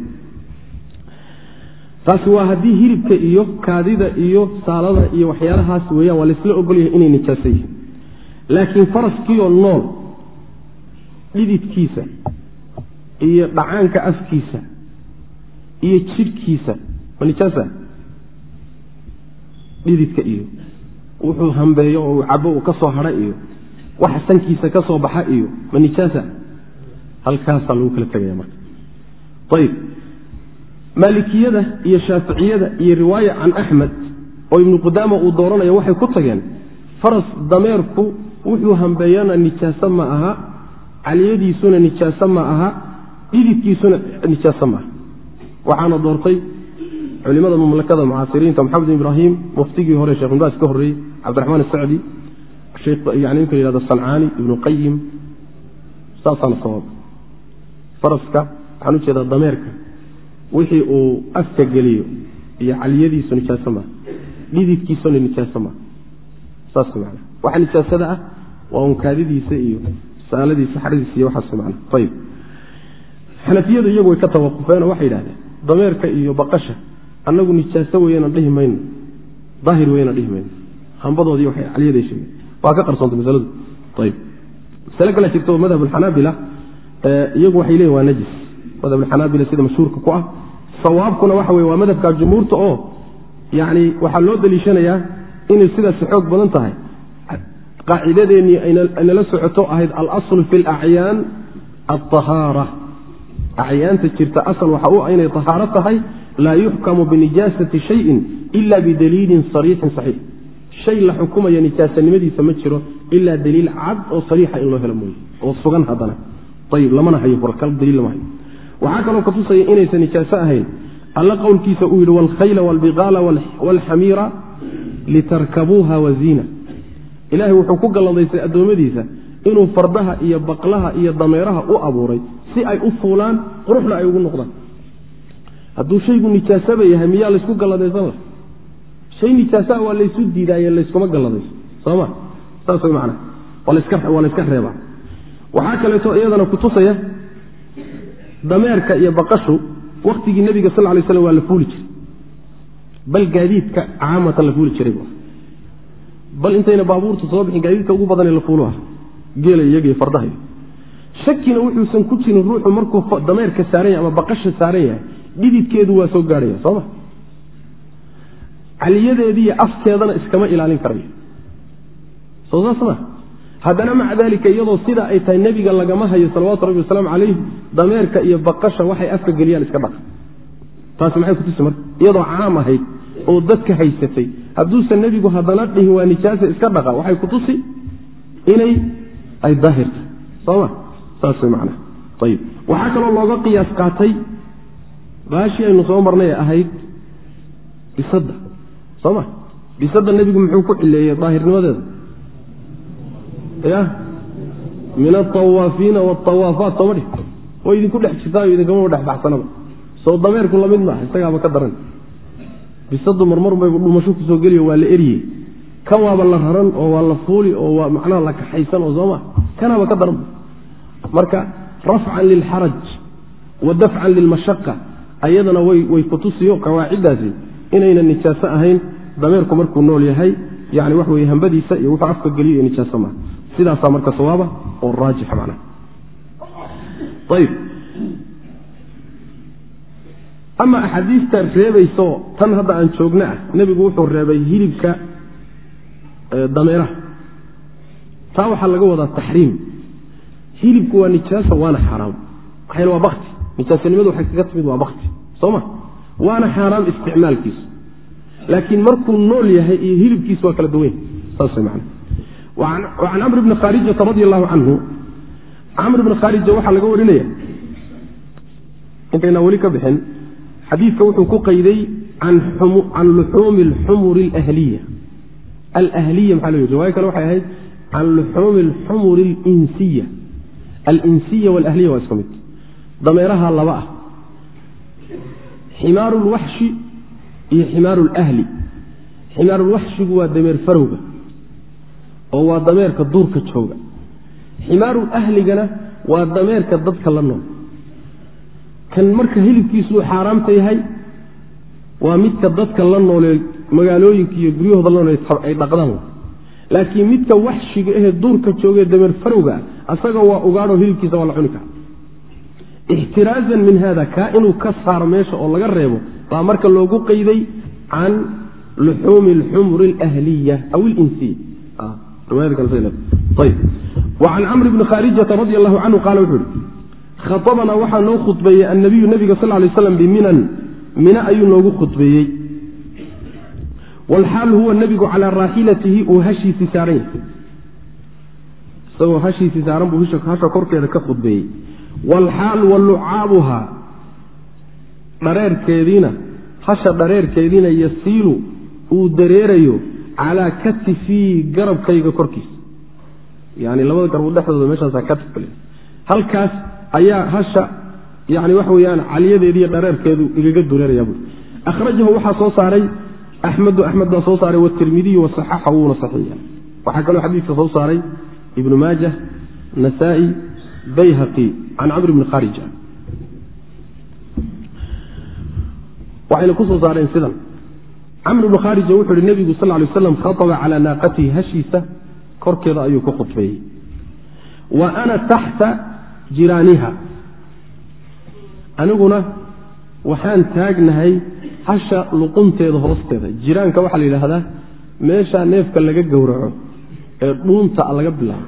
Speaker 1: taasi waa haddii hilibka iyo kaadida iyo saalada iyo waxyaalahaas weeyaan waa laysla ogolyahay inay nijaaso yihiin laakiin faraskiioo nool dhididkiisa iyo dhacaanka afkiisa iyo jidhkiisa ma nijaasa dhididka iyo wuxuu hambeeyo oo uu cabo uu ka soo iyo waxa sankiisa ka soo baxa iyo ma nijaasa halkaasaa lagu kala tegaya marka. Ayib maalikiyada iyo shaaficiyada iyo riwaaya can axmed oo ibnu qudaama uu dooranayo waxay ku tageen faras dameerku wuxuu hambeeyana nijaaso ma aha caliyadiisuna nijaaso ma aha dhididkiisuna nijaaso maaha waxaana doortay culimada mamlakada mucaasiriinta maxamed ibraahim muftigii hore shekh binbaas ka horreeyey cabdiraxmaan asacdi yani ninka la yhahdo sancaani ibnu qayim saasaana sawaab faraska waxaan u dameerka. Wixii uu afka geliyo iyo caliyadiisu nijaaso maaha dhididkiisuna nijaaso maaha saas man waxa nijaasada ah waa unkaadidiisa iyo saaladiisa xaradiisa iyo waxaas man ayib xanafiyadu iyagu way ka tawaqufeen oo waxay yidhahdeen dameerka iyo baqasha. Annagu nijaaso weynan dhihi mayno daahir weynan dhihi mayno hambadoodii waxay caliyaday sheegeen. Waa ka qarsoontay masaladu. Ayib masale kale jirto madhab alxanaabila iyagu waxay leeyihiin waa najis. Madhab alxanaabila sida mashhuurka ku ah. Sawaabkuna waxa weye waa madhabka jumhuurta oo yacni waxaa loo deliishanayaa inay sidaasi xoog badan tahay. Qaacidadeennii aynala socoto ahayd alaslu fi alacyaan alطahaara acyaanta jirta asal waxa u inay tahaaro tahay laa yuxkamu binijaasati shayin ila bidaliilin sariixin saxiix. Shay la xukumaya nijaasanimadiisa ma jiro ilaa daliil cad oo sariixa in loo helo mooye oo sugan haddana. Ayib lamana hayo daliil lama hayo. Waxaa kaloo katusaya inaysan nijaaso ahayn. Alla qowlkiisa uu yidhi waalkhayla waalbiqaala waalxamiira litarkabuuha waziina ilaahay wuxuu ku galladaystay addoommadiisa inuu fardaha iyo baqlaha iyo dameeraha u abuuray si ay u fuulaan quruxna ay ugu noqdaan. Hadduu shaygu nijaasaba yahay miyaa laysku galladaysan lah shay nijaasaa waa laysu diidaaye layskuma galladayso sooma saas way macana waa layska reebaa. Waxaa kaleeto iyadana kutusaya dameerka iyo baqashu waktigii nebiga sal lay slam waa la fuuli jiray. Bal gaadiidka caamatan la fuuli jiray bal intayna baabuurta soo bixin gaadiidka ugu badanee la fuulu ah geela iyagiyo fardahay shakina wuxuusan ku jirin ruuxu markuu dameerka saaran yahay ama baqasha saaran yahay dhididkeedu waa soo gaadhaya sooma caliyadeediiyo afkeedana iskama ilaalin karayo soo saas ma? Haddana maca dalika iyadoo sida ay tahay nebiga lagama hayo salawatu rabbi wasalaamu calayh dameerka iyo baqasha waxay afka geliyaan iska dhaqa taasi maxay kutusi marka iyadoo caam ahayd oo dadka haysatay hadduusan nebigu haddana dhihin waa nijaasa iska dhaqa waxay kutusi inay ay daahirta. Soma waxaa kaloo looga qiyaas qaatay baashii aynu soo marnay ahayd bisadda. Soo ma? Bisadda nebigu muxuu ku cileeyey daahirnimadeeda? Ya? Min altawaafiina waaltawaafaat sooma dhi way idinku dhex jirtaayo idinkamaba dhex baxsanaba. Soo dameerku la mid maaha isagaaba ka daran. Bisadu marmarbaybu dhumasho ku soo geliyo waa la erye kan waaba la raran oo waa la fuuli oo waa macnaha la kaxaysan oo sooma kanaaba ka daran marka rafcan lilxaraj wa dafcan lilmashaqa ayadana way kutusiyo qawaaciddaasi inayna nijaaso ahayn dameerku markuu nool yahay yani wax weye hambadiisa iyo wuxuu afka geliyo iyo nijaaso maaha sidaasaa marka sawaaba oo raajixa macnaha ayib. Ama axaadiista reebayso tan hadda aan joogna ah nebigu wuxuu reebay hilibka dameeraha. Taa waxaa laga wadaa taxriim hilibku waa nijaasa waana xaaraam maxaa waa bakti nijaasanimadu waxay kaga timid waa bakti soo ma waana xaaraam isticmaalkiisu. Laakiin markuu nool yahay iyo hilibkiisu waa kala duwan. Saas man an camr bni khaarijata radi allahu canhu camr bni khaarija waxaa laga warinaya. Intaynaa weli ka bixin xadiidka wuxuu ku qayday can luxuumi alxumuri alahliya. Alahliya maxaa loo yidhi? Riwaayo kale waxay ahayd can luxuumi alxumuri alinsiya alinsiya walahliya waa isku mid. Dameeraha laba ah. Ximaaru lwaxshi iyo ximaaru lahli ximaarulwaxshigu waa dameer farowga oo waa dameerka duurka jooga. Ximaaru ahligana waa dameerka dadka la nool. Kan marka hilibkiisuu xaaraamta yahay waa midka dadka la noolee magaalooyinka iyo guryahooda la nool ay dhaqdaan laakiin midka waxshiga ahee duurka joogee dameer farowga ah asaga waa ugaadho hilibkiisa waa la cuni kara ixtiraazan min hada kaa inuu ka saaro meesha oo laga reebo baa marka loogu qayday can luxuumi alxumri alahliya aw ilinsiya an camr bni khaarijata radi allahu canhu qaala wuxuu ihi khaطabanaa waxaa noo khudbeeyey annabiyu nabiga sal lay slam biminan mina ayuu noogu khudbeeyey walxaal huwa nebigu calaa raaxilatihi uu hashiisii saaran yahay isagoo hashiisii saaran buu hasha korkeeda ka khudbeeyey walxaal wa dhareerkeediina hasha dhareerkeediina yasiilu uu dareerayo calaa katifii garabkayga korkiisa yani labada garbood dhexdooda meeshaasaa katif halkaas ayaa hasha yani waxa weyaan caliyadeediiyo dhareerkeedu igaga dureeraya bui akhrajahu waxaa soo saaray axmedu axmed baa soo saaray watirmidiyu wasaxaxa wuuna saxiixa waxaa kaloo xadiidka soo saaray ibnu maajah nasaa-i bayhaqi can camr bni kharija waxayna ku saareen sidan camr bnu kharija wuxuu ihi nebigu sal lay waslam khaطba calaa naaqatihi hashiisa korkeeda ayuu ku khudbeeyey wa ana taxta jiraaniha aniguna waxaan taagnahay hasha luqunteeda hoosteeda. Jiraanka waxaa la yidhaahdaa meesha neefka laga gowraco ee dhuunta laga bilaabo.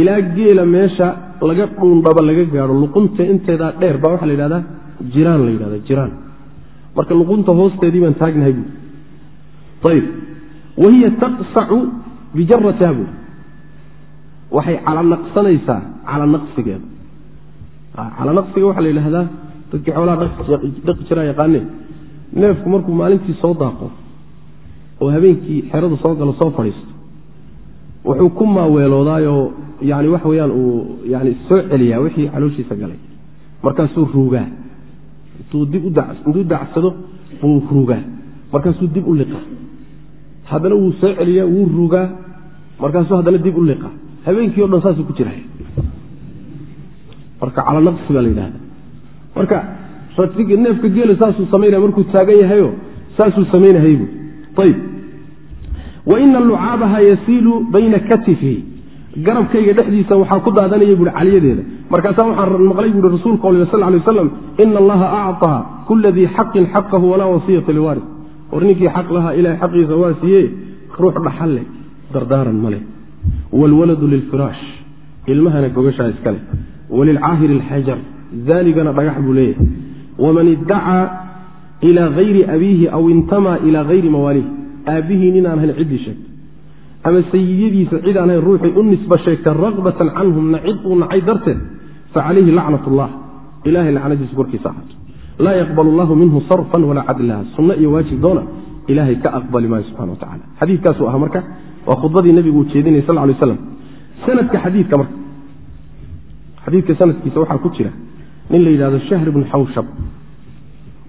Speaker 1: Ilaa geela meesha laga dhuundhaba laga gaadho luqunta inteedaa dheer baa waxaa la yidhahdaa jiraan la yidhahda jiraan. Marka luqunta hoosteedii baan taagnahay buui ayib wahiya taqsacu bijaratiha buui waxay calanaqsanaysaa calanaqsigeeda. Calanaqsiga waxaa la yidhaahdaa dadkii xoolaha dhaqi jiraa yaqaaneen neefku markuu maalintii soo daaqo oo habeenkii xerada soo galo soo fadhiisto wuxuu ku maaweeloodaayoo yani wax weyaan uu yani soo celiyaa wixii calooshiisa galay. Markaasuu ruugaa. Intuu dib intuu dacsado wuu ruugaa. Markaasuu dib u liqaa haddana wuu soo celiyaa wuu ruugaa. Markaasuu haddana dib u liqaa habeenkii o dhan saasuu ku jira marka calanaqsi baa la yidhahda marka neefka geela saasuu samaynaya markuu taagan yahayo saasuu samaynahaybu ayb wa ina lucaabaha yasiilu bayna katifihi. Garabkayga dhexdiisa waxaa ku daadanaya buui caliyadeeda. Markaasaa waxaan maqlay buui rasuulka ol sal lay waslam ina allaha acطaa kula dii xaqin xaqahu walaa wasiyata liwaari war ninkii xaq lahaa ilahay xaqiisa waa siiye ruux dhaxal leh dardaaran ma leh. Lilfiraash ilmahana gogashaa iskale walilcaahiri alxajar zaanigana dhagax buu leeyahay waman iddacaa ilaa hayri abiihi aw intamaa ilaa hayri mawaalihi aabbihii nin aan ahayn ciddii sheegtay ama sayidiyadiisa cid aan ahayn ruuxay u nisba sheegtay ragbatan canhum nacid uu nacay darteed fa calayhi lacnat ullah ilahay lacnadiisu korkiisa ahaato laa yaqbal allahu minhu sarfan walaa cadla sunno iyo waajib doona ilahay ka aqbali maayo subxana wa tacala xadiikaasuu ahaa marka waa khudbadii nabigu uu jeedinay sal lay slam sanadka xadiidka marka xadiidka sanadkiisa waxaa ku jira nin la yidhahdo shahr ibnu xawshab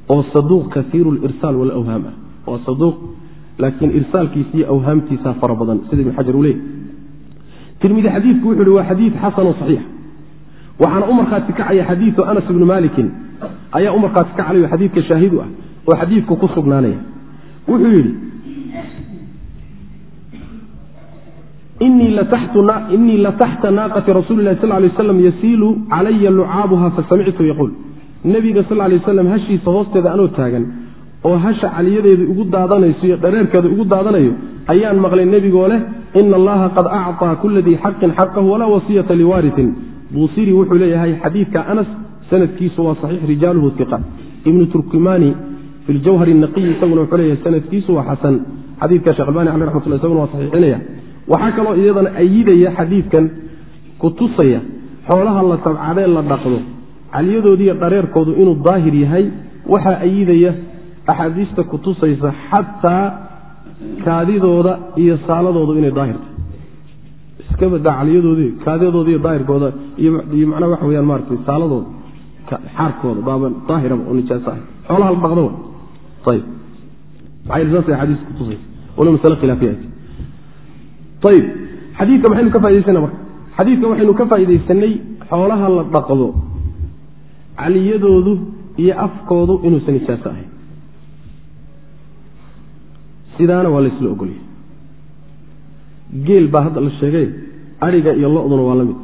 Speaker 1: oo saduuq kaiiru lirsaal walawhaam ah. Waa saduuq laakiin irsaalkiisa iyo awhaamtiisa fara badan sida ibn xajar uu leeyay tirmidi xadiidku wuxu uhi waa xadiid xasanoo saxiix. Waxaana u kacaya xadiidu anas ibnu malikin ayaa u markhaati kacalayo xadiidka shaahidu ah oo xadiidku ku sugnaanaya. Wuxuu yidhi inii lataxta naaqati rasuuli lahi sal lay aslam yasiilu calaya lucaabuha fasamictu yaquul. Nebiga sal lay aslam hashiisa hoosteeda anoo taagan oo hasha caliyadeedu ugu daadanayso iyo dhareerkeeda ugu daadanayo ayaan maqlay nebigoo leh ina allaha qad acطaa kula dii xaqin xaqahu walaa wasiyata liwaaritin buusiri wuxuu leeyahay xadiidka anas sanadkiisu waa saxiix rijaaluhu iqa ibnu turkimani fi ljawhar naqiyi isaguna wuxuu leeyahay sanadkiisu waa xasan. Xadiidka shekh albani aleh raxmatullah isaguna waa saxiixinaya waxaa kaloo iyadana ayidaya xadiidkan ku tusaya xoolaha la tabcadee la dhaqdo caliyadoodiiyo dhareerkoodu inuu daahir yahay waxaa ayidaya axaadiista ku tusaysa xataa kaadidooda iyo saaladoodu inay daahir tahay. Iska badaa caliyadoodii kaadidooda iyo daahirkooda iyo macnaha waxa weyaan maratay saaladooda xaarkooda baaba daahiraba oo nijaaso ah. Xoolaha la dhaqdo ayib maxaa saasay axaadiista kutusaysa. Wala masale khilaafiya ayib xadiidka maxaynu ka faaidaysana marka. Xadiidka waxaynu ka faaidaysanay xoolaha la dhaqdo. Caliyadoodu iyo afkoodu inuusan nijaaso ahayn. Sidaana waa laysla ogolyahay. Geel baa hadda la sheegay ariga iyo lo-duna waa la mid.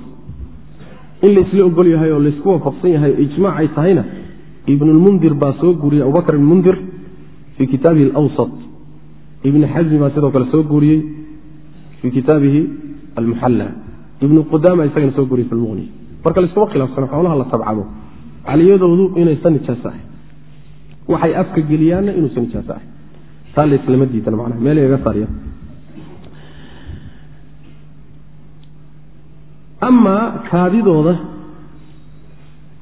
Speaker 1: In laysla ogol yahay oo laysku waafaqsan yahay oo ijmaac ay tahayna ibnulmundir baa soo guuriyey abubakr ibnmundir fii kitaabihi alawsat ibni xasmi baa sidoo kale soo guuriyey fii kitaabihi almuxalla ibnu qudaama isagana soo guuriyey fi lmuqni marka layskuma khilaafsano xoolaha la tabcado caliyadoodu inaysan nijaaso ahayn waxay afka geliyaanna inuusan nijaaso ahayn taa layslama diidan manaa meel igaga saarya amaa kaadidooda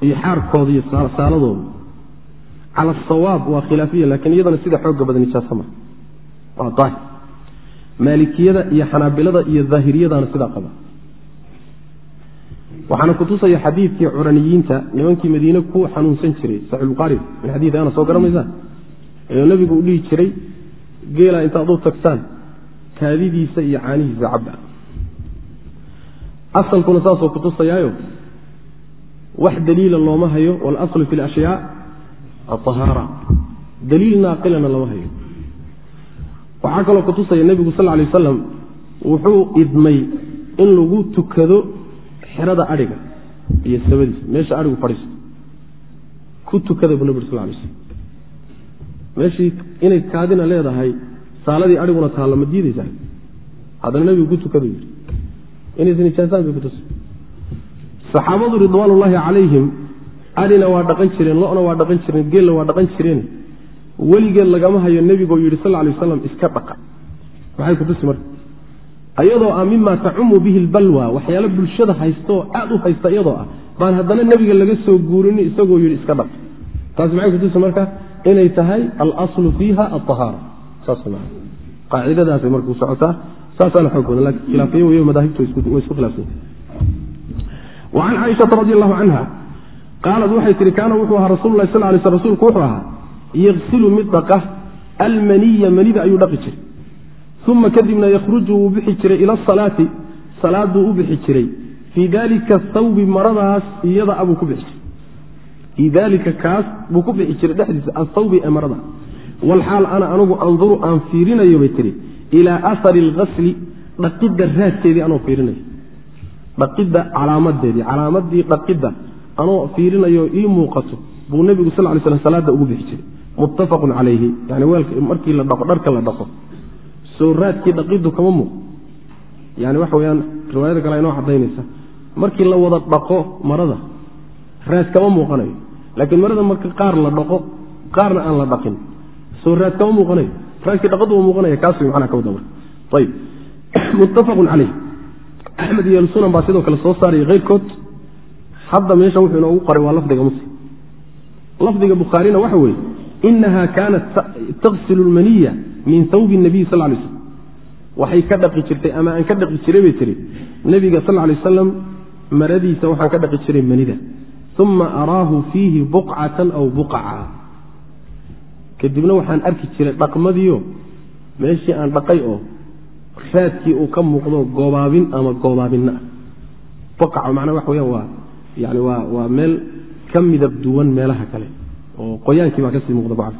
Speaker 1: iyo xaarkooda iyo saaladooda cala asawaab waa khilaafiya laakiin iyadana sida xooga badan nijaaso ma. Waa daahir maalikiyada iyo xanaabilada iyo daahiriyadana sidaa qaba. Waxaana kutusaya xadiidkii curaniyiinta nimankii madiine ku xanuunsan jiray saxiixulbuhaari min xadiidi ana soo garamaysaa ee nabigu u dhihi jiray geela intaad u tagtaan kaadidiisa iyo caanihiisa cabba. Asalkuna saasoo kutusayaayo wax daliila looma hayo walaslu fi lashyaa aahaara daliil naaqilana lama hayo waxaa kaloo kutusaya nebigu sal lay wasalam wuxuu idmay in lagu tukado xerada adhiga iyo sabadiisa. Meesha adhigu fadhiisto. Ku tukada buu nabig sal lay slam meeshii inay kaadina leedahay saaladii adhiguna taalla ma diidaysaa? Haddana nebigu ku tukadu yidhi inaysan ijaasaan bay kutusa saxaabadu ridwaan ullaahi calayhim adhina waa dhaqan jireen lona waa dhaqan jireen geelna waa dhaqan jireen weligeed lagama hayo nebigoo yidhi sal lay waslam iska dhaqa. Maxay kutusi marka ayadoo ah mima tacumu bihi lbalwa waxyaalo bulshada haystaoo aad u haysta iyadoo ah baan haddana nebiga laga soo guurini isagoo yidhi iska dhaq taasi maxay kutusi marka inay tahay alaslu fiiha aahaara saas qaacidadaasay markuu socotaa saasaana xoog laakiin khilaafiye wey madaahibtu way isku khilaafsan wacan caaishata radi allahu canha qaalad waxay tihi kaana wuxuu ahaa rasul sal lay sl rsulku wuxuu ahaa yaqsilu mid dhaqa almaniya manida ayuu dhaqi jiray. Uma kadibna yakhruju wuu bixi jiray ila asalaati salaaduu u bixi jiray. Fii dalika thawbi maradaas iyada abuu ku bixi jiray. Fii dalika kaas buu ku bixi jiray dhexdiisa athawbi ee marada. Walxaal ana anugu anduru aan fiirinayo bay tihi ilaa ahari alkasli dhaqidda raadkeedii anoo fiirinayo. Dhaqidda calaamadeedii calaamadii dhaqidda anoo fiirinayo ii muuqato buu nebigu sal lay slam salaada ugu bixi jiray muttafaqun calayhi. Yani markii la dhaqo dharka la dhaqo. Soo raadkii dhaqiddu kama muuq yani waxa weyaan riwaayada kale inoo cadaynaysa markii la wada dhaqo marada raas kama muuqanayo. Laakiin marada marka qaar la dhaqo qaarna aan la dhaqin. Soo raas kama muuqanayo. Raaskii dhaqadu waa muuqanaya kaas way macnaha ka wada ayib [CLEARS THROAT] muttafaqun caleyh axmed iyo alsunan baa sidoo kale soo saaraya keyrkood hadda meesha wuxuu inoogu qoray waa lafdiga muslim. Lafdiga bukhaarina waxa weeye inaha kaanat taqsilu lmaniya min hawbi nabiy sal lay slm waxay ka dhaqi jirtay ama aan ka dhaqi jiray bay tiri nebiga sal lay wasalam maradiisa waxaan ka dhaqi jiray manida uma araahu fiihi buqcatan aw buqaca kadibna waxaan arki jiray dhaqmadiio meeshii aan dhaqay oo raadkii uu ka muuqdo goobaabin ama goobaabinna ah macnaa waxa weyaan waa yani waa waa meel ka midab duwan meelaha kale oo qoyaankii baa ka sii muuqda bacd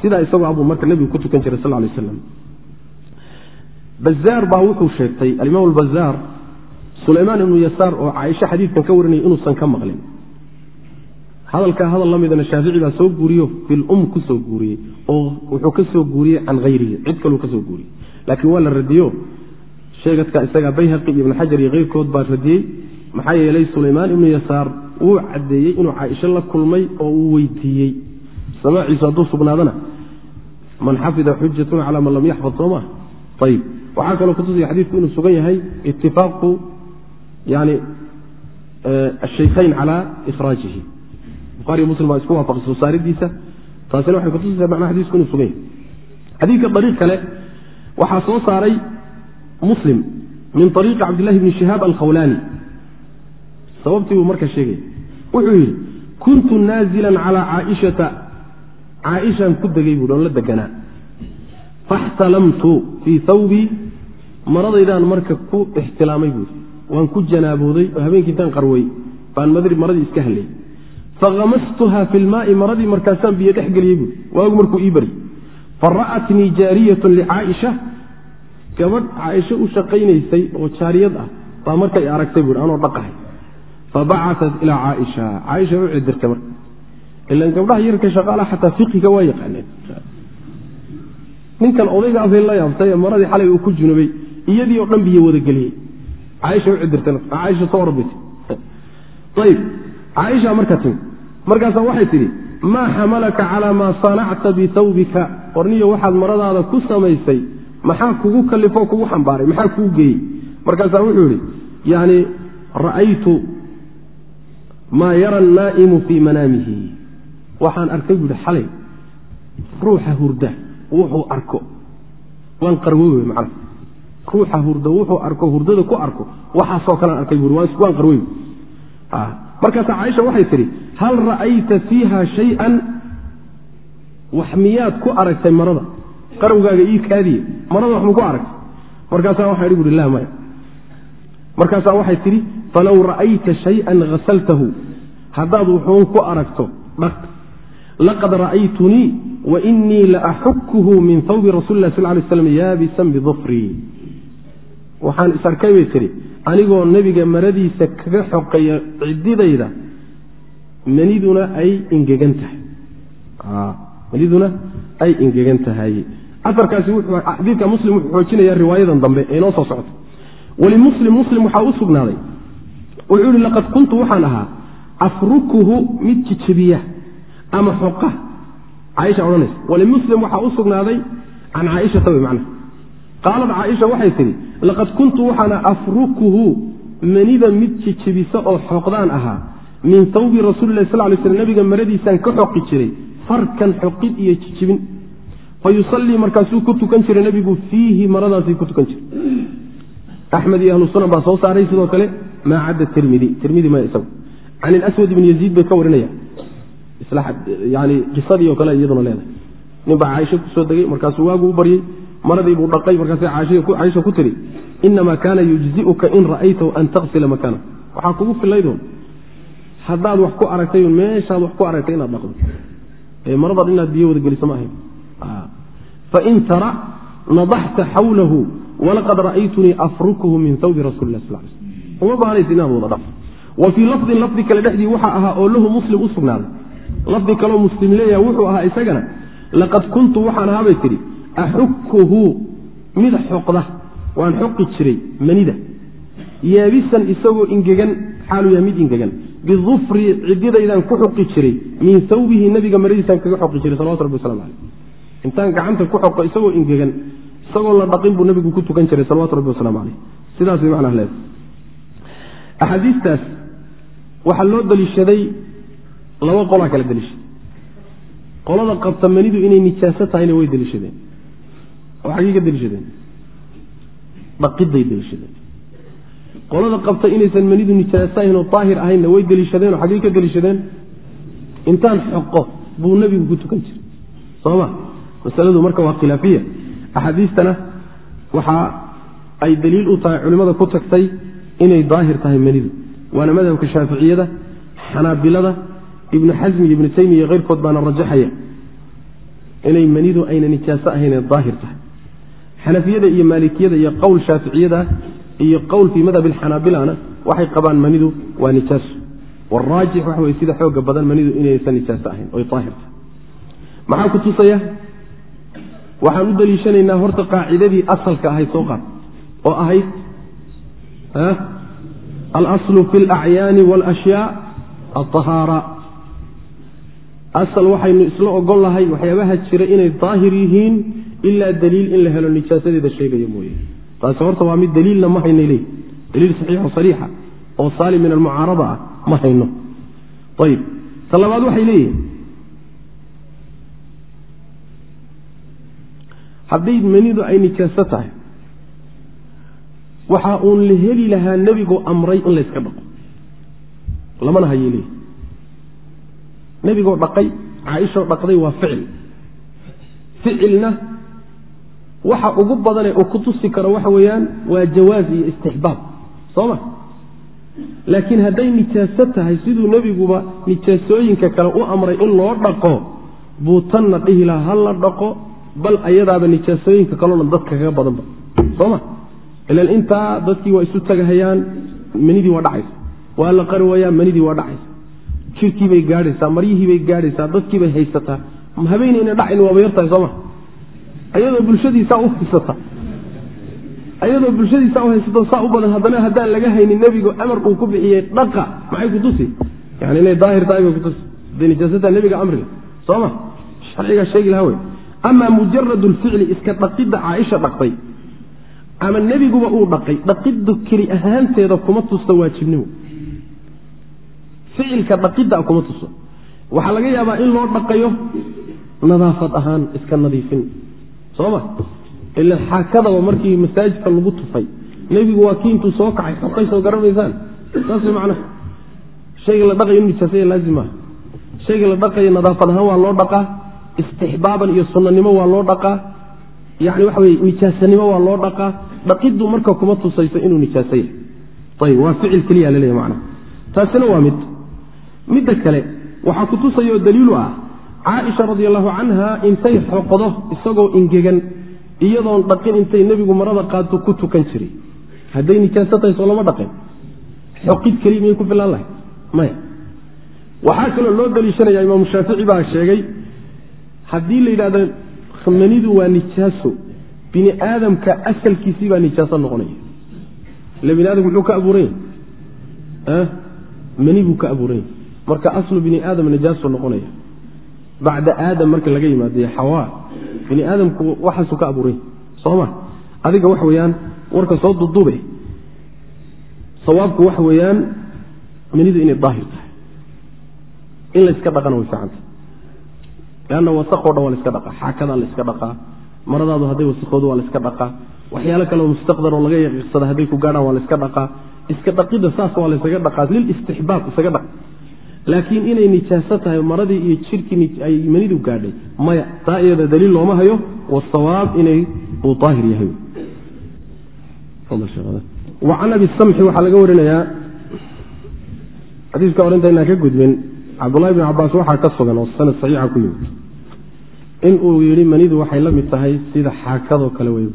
Speaker 1: sidaa isagoo abuu marka nebigu ku tukan jiray sal lay aslam bazaar baa wuxuu sheegtay alimaam albazaar sulaymaan ibnu yasaar oo caaisho xadiidkan ka warinaya inuusan ka maqlin. Hadalkaa hadal la midana shaafici baa soo guuriyo filum ku guuriyey oo wuxuu ka guuriyey can hayrihi cid kaluu ka guuriyey. Laakiin waa la radiyo. Sheegadka isagaa bayhaqi iyo ibn xajar iyo keyrkood baa radiyey. Maxaa yeelay sulaymaan ibnu yasaar wuu caddeeyey inuu caaisho la kulmay oo uu weydiiyey. Samaaciisu hadduu sugnaadana man xafida xujatun calaa man lam yaxfad soo ayib waxaa kaloo kutusaya xadiidku inuu sugan yahay itifaaqu yani ashaykhayn calaa ikhraajihi. Buhariyo muslim baa isku waafaqay soo saaridiisa. Taasina waxay kutusaysaa macnaa xadiisku inuu sugan yahay. Xadiidka dariiq kale waxaa soo saaray muslim min ariiqi cabdillahi bni shihaab alkhawlaani sababtii buu marka sheegaya wuxuu yidhi kuntu naazilan calaa caaishata. Caaishaan ku degay buuhi oon la deganaa. Faxtalamtu fii hawbii maradaydaan marka ku ixtilaamay buuhi waan ku janaabooday oo habeenkii intaan qarway baan maradii iska hallay fakhamastuha fi lmaai maradii markaasaan biyo dhex geliyey buui waagu markuu ii bari. Fara'atnii jaariyatun licaaisha gabadh caaisho u shaqaynaysay oo jaariyad ah baa markay aragtay buui anoo dhaqahay fabacaat ilaa caaisha caaisha u cidirtay marka ilan gabdhaha yarka shaqaalaha xataa fiqiga waa yaqaaneen ninkan odaygaasay la yaabtay maradii xalay uu ku junubay iyadii oo dhan biyo wadageliyey caaisha u cidirtay caaisha soo warbisay ayib caaisha markaa timi markaasaa waxay tidhi maa xamalaka calaa maa sanacta bitawbika qorniyo waxaad maradaada ku samaysay maxaa kugu kalifoo kugu xambaaray maxaa kuu geeyey markaasaa wuxuu yidhi yani ra'aytu maa yara annaa'imu fii manaamihi waxaan arkay buu yihi xalay. Ruuxa hurda wuxuu arko. Waan qarwo wey macna ruuxa hurda wuxuu arko hurdada ku arko. Waxaasoo kalean arkay bui waan qarwey markaasaa caaisha waxay tidhi hal ra'ayta fiiha shay-an? Wax miyaad ku aragtay marada? Qarowgaaga ii kaadiye marada wax ku aragtay? Markaasaa waxaa idhi buhi la maya markaasaa waxay tidhi falow ra'ayta shay-an hasaltahu haddaad wuxuun ku aragto dhaq laqad ra'aytunii wa inii la axukuhu min hawbi rasuli lah sal lay slam yaabisan bidufrii waxaan is arkay bay tidhi anigoo nebiga maradiisa kaga xoqaya cididayda maniduna ay ingegan tahay. Maniduna ay ingegan tahay. Aarkaasi xadiidka muslim wuxuu xoojinaya riwaayadan dambe ee inoo soo socota walimuslim muslim waxaa u sugnaaday. Wuxuu yihi laqad kuntu waxaan ahaa afrukuhu mid jijabiya ama xoqa caaisha odhanaysa. Walimuslim waxaa u sugnaaday can caaishata wey macna. Qaalad caaisha waxay tidhi laqad kuntu waxaana afrukuhu manida mid jijabisa oo xoqdaan ahaa. Min hawbi rasuulilahi sal lay sl nabiga maradiisaan ka xoqi jiray farkan xoqid iyo jijibin. Fa markaasuu ku tukan jiray nebigu fiihi maradaasii ku tukan jiray axmed iyo ahlu sunan baa soo saaray sidoo kale maa cadda tirmidi tirmidi ma isagu can ilaswad ibni yaziid bay ka warinaya yani qisadii oo kale iyaduna leedahay nin baa caaisha ku soo degay markaasuu waagu u baryey maradii buu dhaqay markaasay caaisha ku tiri inamaa kaana yujzi'uka in ra'aytahu an taksila makaana waxaa kugu filaydoon haddaad wax ku aragtay meeshaad wax ku aragtay inaad dhaqdo maradaad inaad biyo wada geliso ma ahayn fain tara nadaxta xawlahu walaqad ra'aytunii afrukuhu min lah sal uma baahnaysa inaad wada dhaqdo wa lafdin lafdi kale dhexdii waxaa ahaa oo lahu muslim u sugnaaday lafdi kaleo muslim leeyaha wuxuu ahaa isagana laqad kuntu waxaan ahaabay tidhi axukuhu mid xoqda waan xoqi jiray manida yaabisan isagoo ingegan xaaluu yahay mid ingegan bidufri cididaydaan ku xoqi jiray min sawbihi nabiga maradiisaan kaga xoqi jiray salawatu rabbi waslamu caleyh intaan gacanta ku xoqo isagoo ingegan isagoo la dhaqin buu nabigu ku tukan jiray salawatu rabbi waslamu caleyh sidaas bay macnaha leedahay axaadiistaas waxaa loo daliishaday laba qolaa kala daliishaday. Qolada qabta manidu inay nijaaso tahayna way daliishadeen. Oo xaggey ka daliishadeen dhaqiday daliishadeen. Qolada qabta inaysan manidu nijaaso ahayn oo daahir ahaynna way daliishadeen oo xaggey ka daliishadeen. Intaan xoqo buu nebigu ku tukan jiray. Sooma masaladu marka waa khilaafiya axaadiistana waxa ay daliil u tahay culimmada ku tagtay inay daahir tahay manidu waana madhabka shaaficiyada xanaabilada ibnu xasmi ibnu taymiya keyrkood baana rajaxaya inay manidu ayna nijaaso ahaynee daahir tahay. Xanafiyada iyo maalikiyada iyo qowl shaaficiyada iyo qowl fii madhab alxanaabilana waxay qabaan manidu waa nijaaso waraajix waxa wey sida xooga badan manidu inaysan nijaaso ahayn oy daahir tahay. Maxaa ku tusaya waxaan u daliishanaynaa horta qaacidadii asalka ahayd soo qaad oo ahayd alaslu fi alacyaani walashyaa alطahaara asal waxaynu isla ogol lahay waxyaabaha jira inay daahir yihiin ilaa daliil in la helo nijaasadeeda sheegaya mooye. Taasi horta waa mid daliilna ma hayna leey daliil saxiixo sariixa oo saalim min almucaarada ah ma hayno. Ayib ta labaad waxay leeyihiin hadday manidu ay nijaaso tahay waxa uun la heli lahaa nebigu amray in layska dhaqo. Lamana hayay nebigoo dhaqay caaishoo dhaqday waa ficil. Ficilna waxa ugu badanee uu ku tusi karo waxa weeyaan waa jawaaz iyo istixbaab soo ma? Laakiin hadday nijaaso tahay siduu nebiguba nijaasooyinka kale u amray in loo dhaqo buu tanna dhihi lahaa ha la dhaqo bal ayadaaba nijaasooyinka kalona dadka kaga badanba. Soo ma ilan intaa dadkii waa isu tagahayaan manidii waa dhacaysa. Waa la qari wayaa manidii waa dhacaysa. Jirkiibay gaadhaysaa maryihiibay gaadhaysaa dadkiibay haysataa. Habeenayna dhacayn waaba yartahay sooma? Ayadoo bulshadiisaa u haysata. Ayadoo bulshadiisaa u haysato saa u badan haddana haddaan laga haynin nebigu amar uu ku bixiyey dhaqa. Maxay kutusi yani inay daahir tahay bay kutusi hadday nijaasata nebiga amriga. Sooma? Sharcigaa sheegi lahaa wey amaa mujarad lficli iska dhaqidda caaisha dhaqday ama nebiguba uu dhaqay dhaqiddu keli ahaanteeda kuma tusto waajibnimo. Ficilka dhaqidda kuma tuso waxaa laga yaabaa in loo dhaqayo nadaafad ahaan iska nadiifin. Soma ila xaakadaba markii masaajidka lagu tufay nebigu waa kii intuu soo kacay xoqay soo garanaysaan. Saas macnaha. Shayga la dhaqayo nijaasaya laazim maaha shayga la dhaqayo nadaafad ahaan waa loo dhaqaa istixbaaban iyo sunnanimo waa loo dhaqaa. Yani waxa weye nijaasanimo waa loo dhaqaa. Dhaqiddu marka kuma tusayso inuu nijaaso yahay. Ayib waa ficil keliya laleeyahy macnaha taasina waa mid. Midda kale waxaa ku tusayoo daliilu ah caaisha radi allahu canha intay xoqdo isagoo ingegan iyadoon dhaqin intay nebigu marada qaadto ku tukan jiray hadday nijaaso tahay lama dhaqin. Xoqid keliya miyay ku filaan lahay maya. Waxaa kaloo loo daliishanaya imaamu shaafici baa sheegay haddii la yidhahdo manidu waa nijaaso. Bini aadamka asalkiisii baa nijaaso noqonaya. Ila bini aadamku muxuu ka abuuran yahy mani buu ka abuuran yahy marka aslu bini aadam nijaaso noqonaya. Bacda aadam marka laga yimaado xawaa bini aadamku waxaasuu ka abuuray sooma adiga wax weeyaan warka soo dudube. Sawaabku waxa weeyaan manidu inay daahir tahay. In layska dhaqana way fiicanta leanna wasaqoo dhan waa layska dhaqaa xaakadaa layska dhaqaa maradaadu hadday wasaqoodu waa layska dhaqaa waxyaalo kaleoo mustaqdar oo laga yaqiiqsada hadday ku gaadhaan waa layska dhaqaa iska dhaqidda saas waa laysaga dhaqaa lilistixbaab isaga dhaq laakiin inay nijaaso tahay maradii iyo jirkii ay manidu gaadhay maya taa iyada daliil looma hayo wasawaab inay uu daahir yahay can abi samxi waxaa laga warinayaa xadiiska intaynaan ka gudbin cabdullahi bn cabaas waxaa ka sugan oo sanad saxiixa ku yimid. In uu yidhi manidu waxay la mid tahay sida xaakadoo kale wey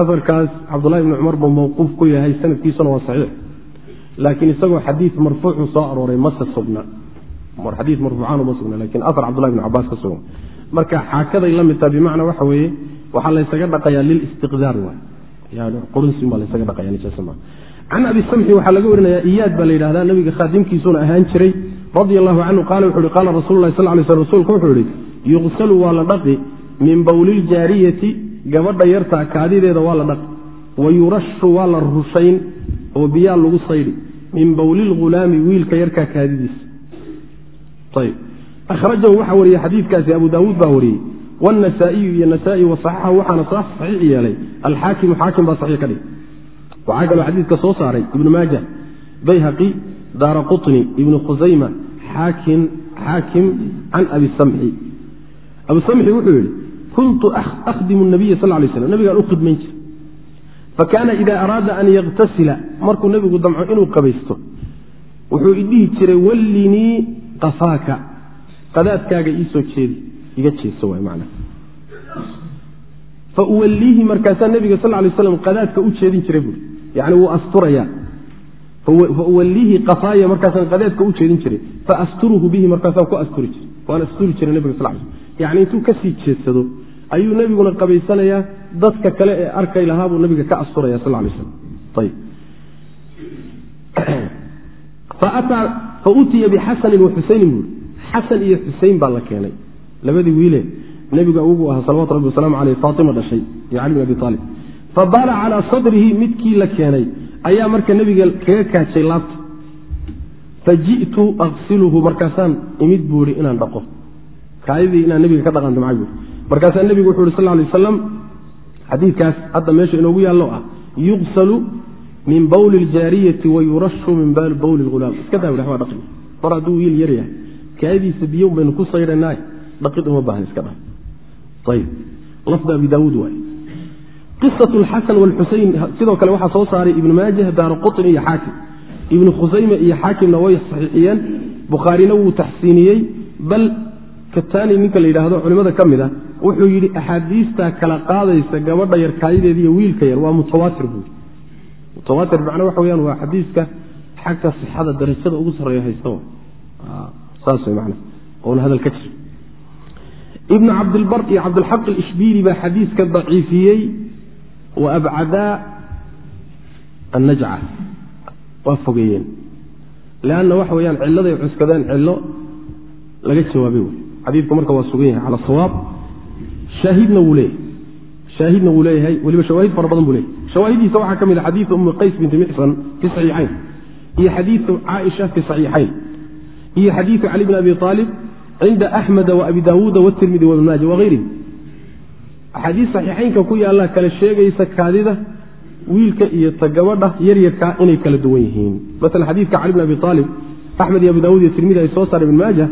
Speaker 1: afarkaas cabdullahi bni cumar buu mawquuf ku yahay sanadkiisuna waa saxiix laakiin isagoo xadii marfuucu soo arooray mase sugna. Xadii marfuucaanu ma sugna laakiin afar cabdullahi bn cabaas ka sugan. Marka xaakaday la mid taha bimacnaa waxa weeye waxaa laysaga dhaqayaa lilistiqdaar waay. Yani qurunsin baa laysaga dhaqaya nijaasa can abi samxi waxaa laga warinayaa iyaad baa la yidhahdaa nabiga khaadimkiisuna ahaan jiray radia allahu canhu qaala wuxu uhi qaala rasulu lahi sal lay sl rsulka wuxuu ihi yuqsalu waa la dhaqi min bowliljaariyati gabadha yartaa kaadideeda waa la dhaqi wa yurashu waa la rushayn oo biyaa lagu saydhi min bowlilghulaami wiilka yarkaa kaadidiisa ahrajahu waxaa wariyey xadiidkaasi abu daawuud baa wariyey wاnasaa'iyu iyo nasaa-i wasaxaxahu waxaana saxiix yeelay alxaakimu xaakim baa saxiix ka dhig waxaa kaloo xadiidka soo saaray ibnu maaja bayhaqi daara quطni ibnu khusayma xaakim can abi samxi. Abu samxi wuxuu yihi kuntu akhdimu nabiya sal lay slam nabigaan u khidmayn jira fakaana ida araada an yaktasila markuu nebigu damco inuu qabaysto wuxuu idhihi jiray wallinii qafaaka qadaadkaaga iisoo jeedi iga jeeso macna fa uwalliihi markaasaa nebiga sal lay slam qadaadka u jeedin jiray buuri yani wuu asturayaa fa uwalliihi qafaaya markaasaan qadaadka u jeedin jiray fa asturuhu bihi markaasaan ku asturi jiray waan asturi jiray nebiga sal l yani intuu ka sii jeedsado ayuu nebiguna qabaysanayaa dadka kale ee arkay lahaa buu nabiga ka asturaya sal lay slam ayb fa utiya bixasanin wa xusaynin buuri xasan iyo xusein baa la keenay. Labadii wiile nebiga ugu ahaa salawatu rabbi wasalaamu aleyh faatima dhashay iyo cali bin abi aalib fabaala calaa sadrihi midkii la keenay ayaa marka nebiga kaga kaajay laabta faji'tu aqsiluhu markaasaan imid buuri inaan dhaqo kaadidii inaan nebiga ka dhaqan damcay buuri markaasaa nebigu wuxu uhi sal lay waslam xadiidkaas hadda meesha inoogu yaallo ah yuqsalu min bawli ljaariyati wa yurashu min bawli lghulaam iska daa waa dhaqi mar hadduu wiil yar yahay kaadidiisa biyo baynu ku saydhanaay dhaqid uma baahan iska dha ayb lafda abi daawuud waay qisat lxasan wlxusein sidoo kale waxaa soo saaray ibnu maajah daara quطni iyo xaakim. Ibnu khusayme iyo xaakimna way saxiixiyeen. Bukhaarina wuu taxsiiniyey. Bal katani ninka la yidhaahdo culimada ka mid a wuxuu yidhi axaadiista kala qaadaysa gabadha yar kaadideeda iyo wiilka yar waa mutawaatir buui mutawaatir macnaa waxa weyaan waa xadiiska xagga sixada darajada ugu sarreeya haysta saas way macna oona hadal ka jir. Ibnu cabdilbar iyo cabdilxaq alishbiili baa xadiiska daciifiyey wa abcadaa annajca waa fogeeyeen leanna waxa weyaan cilladay cuskadeen cillo laga jawaabay wey xadiidku marka waa sugan yahay cala sawaab shaahidna wuu leeyahay shaahidna wuu leeyahay weliba shawaahid fara badan buu leeyahy shawaahidiisa waxaa ka mid a xadiidu ummi qays binti mixsan fi saxiixayn iyo xadiidu caaisha fi saxiixayn iyo xadiidu cali bn abi aalib cinda axmeda waabi daawuuda watirmidi wabn maaja wahayrihim axaadiis saxiixaynka ku yaalla kale sheegaysa kaadida wiilka iyo ta gabadha yaryarka inay kala duwan yihiin. Maala xadiidka cali bn abi aalib axmed iyo abu daawud iyo tirmidi ay soo saareen ibn maaja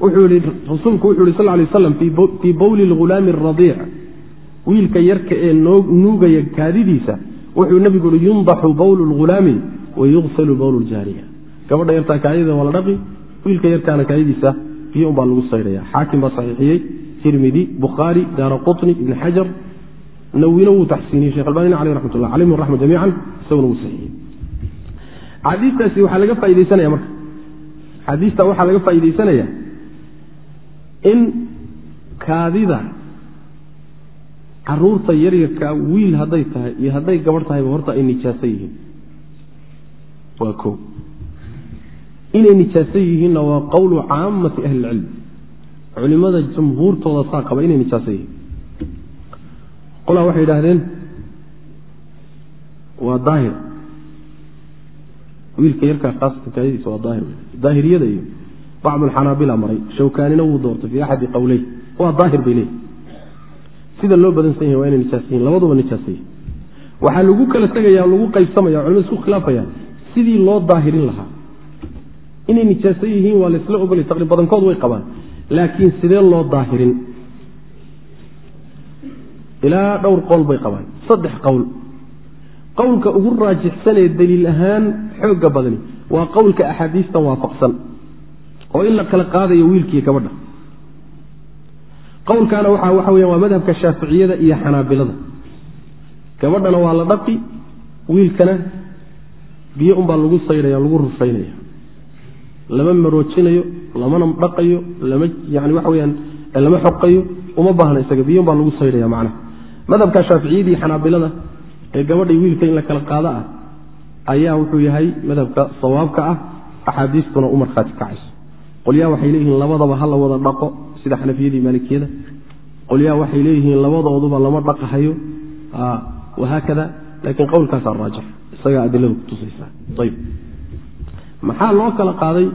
Speaker 1: wuxuu yihi rasuulku wuxu yhi sal lay aslam fii bowli lghulaami aradiic wiilka yarka ee nuugaya kaadidiisa wuxuu nebigu yihi yundaxu bowlu lghulaami wa yugsalu bowlu ljaariya gabadha yartaa kaadida waa la dhaqi wiilka yarkaana kaadidiisa biyo un baa lagu saydhaya xaakim baa saxiixiyey tirmidi bukhaari daara quطni ibn xajar nawina wuu taxsiiniyey shekh albanina aleyh raxmat ullah alayhim raxma jamiican isaguna wuu saxiixiyey. Xadiistaasi waxaa laga faa'idaysanaya marka. Xadiista waxaa laga faa'iidaysanaya in kaadida carruurta yaryarka wiil hadday tahay iyo hadday gabarh tahayba horta ay nijaaso yihiin. Waa ko inay nijaaso yihiinna waa qowlu caamati ahli ilcilm culimada jumhuurtooda saa qaba inay nijaaso yihiin qolaa waxay yidhaahdeen waa daahir. Wiilka yarkaa khaasatan kaadadiisa waa daahir. Daahiriyada iyo bacdulxanaabila maray shawkaanina wuu doortay fii axadi qowley waa daahir bay leeyihi sida loo badansan yahay waa inay nijaasa yihiin labaduba nijaasa yihiin waxaa lagu kala tegaya lagu qaybsamaya culimada isku khilaafaya sidii loo daahirin lahaa. Inay nijaaso yihiin waa laysla ogolay taqriib badankood way qabaan laakiin sidee loo daahirin? Ilaa dhowr qowl bay qabaan. Saddex qowl. Qowlka ugu raajixsanee daliil ahaan xooga badani waa qowlka axaadiistan waafaqsan oo in la kala qaadayo wiilkiiyo gabadha. Qowlkaana waxa waxa weya waa madhabka shaaficiyada iyo xanaabilada. Gabadhana waa la dhaqi wiilkana biyo unbaa lagu saydhaya lagu rufaynaya lama maroojinayo lamana dhaqayo lama xoqayo uma baahna isaga biyo unbaa lagu saydhaya macnaha. Madhabka shaaficiyada iyo xanaabilada ee gabadhay wiilka in la kala qaado ah ayaa wuxuu yahay madhabka sawaabka ah axaadiistuna u markhaati kacayso. Qolyaha waxay leeyihiin labadaba ha la wada dhaqo sida xanafiyadii maalikiyada. Qolyaha waxay leeyihiin labadooduba lama dhaqahayo wahaakada laakiin qowlkaasaa raajix isagaa adiladu kutusaysa ayb maxaa loo kala qaaday?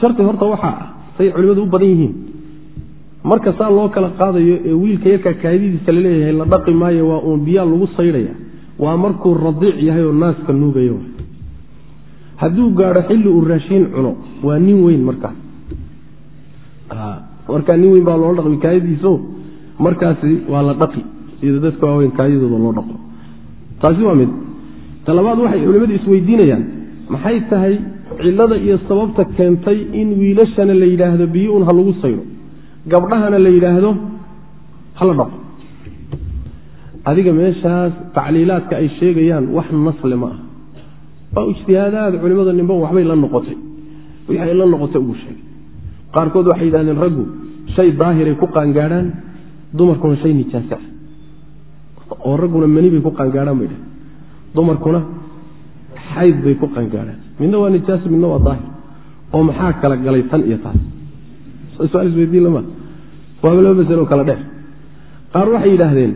Speaker 1: Sharti horta waxaa ah say culimmadu u badan yihiin. Marka saa loo kala qaadayo ee wiilka yarkaa kaadidiisa la leeyahay la dhaqi maayo waa uun biyaa lagu saydhaya waa markuu radiic yahay oo naaska nuugayo. Hadduu gaadho xilli uu raashiin cuno waa nin weyn markaas markaa nin weyn baa loola dhaqmi kaayadiiso markaasi waa la dhaqi. Sida dadka waaweyn kaayadooda loo dhaqo. Taasi waa mid. Talabaad waxay culimmadu isweydiinayaan maxay tahay cillada iyo sababta keentay in wiilashana la yidhaahdo biyo un ha lagu saydo gabdhahana la yidhaahdo hala dhaqo. Adiga meeshaas tacliilaadka ay sheegayaan wax nasle ma ah waa ijtihaadaad culimmada nimba waxbay la noqotay. Wixay la noqotay ugu sheegay. Qaarkood waxay yidhahdeen raggu shay daahiray ku qaangaadhaan dumarkuna shay nijaasa ah oo ragguna mani bay ku qaangaadhaan bay dhaheen dumarkuna xayd bay ku qaangaadhaan midna waa nijaas midna waa daahir. oo maxaa kala galay tan iyo taas? Lama. Waaba laba masalo kala dheer. Qaar waxay yidhaahdeen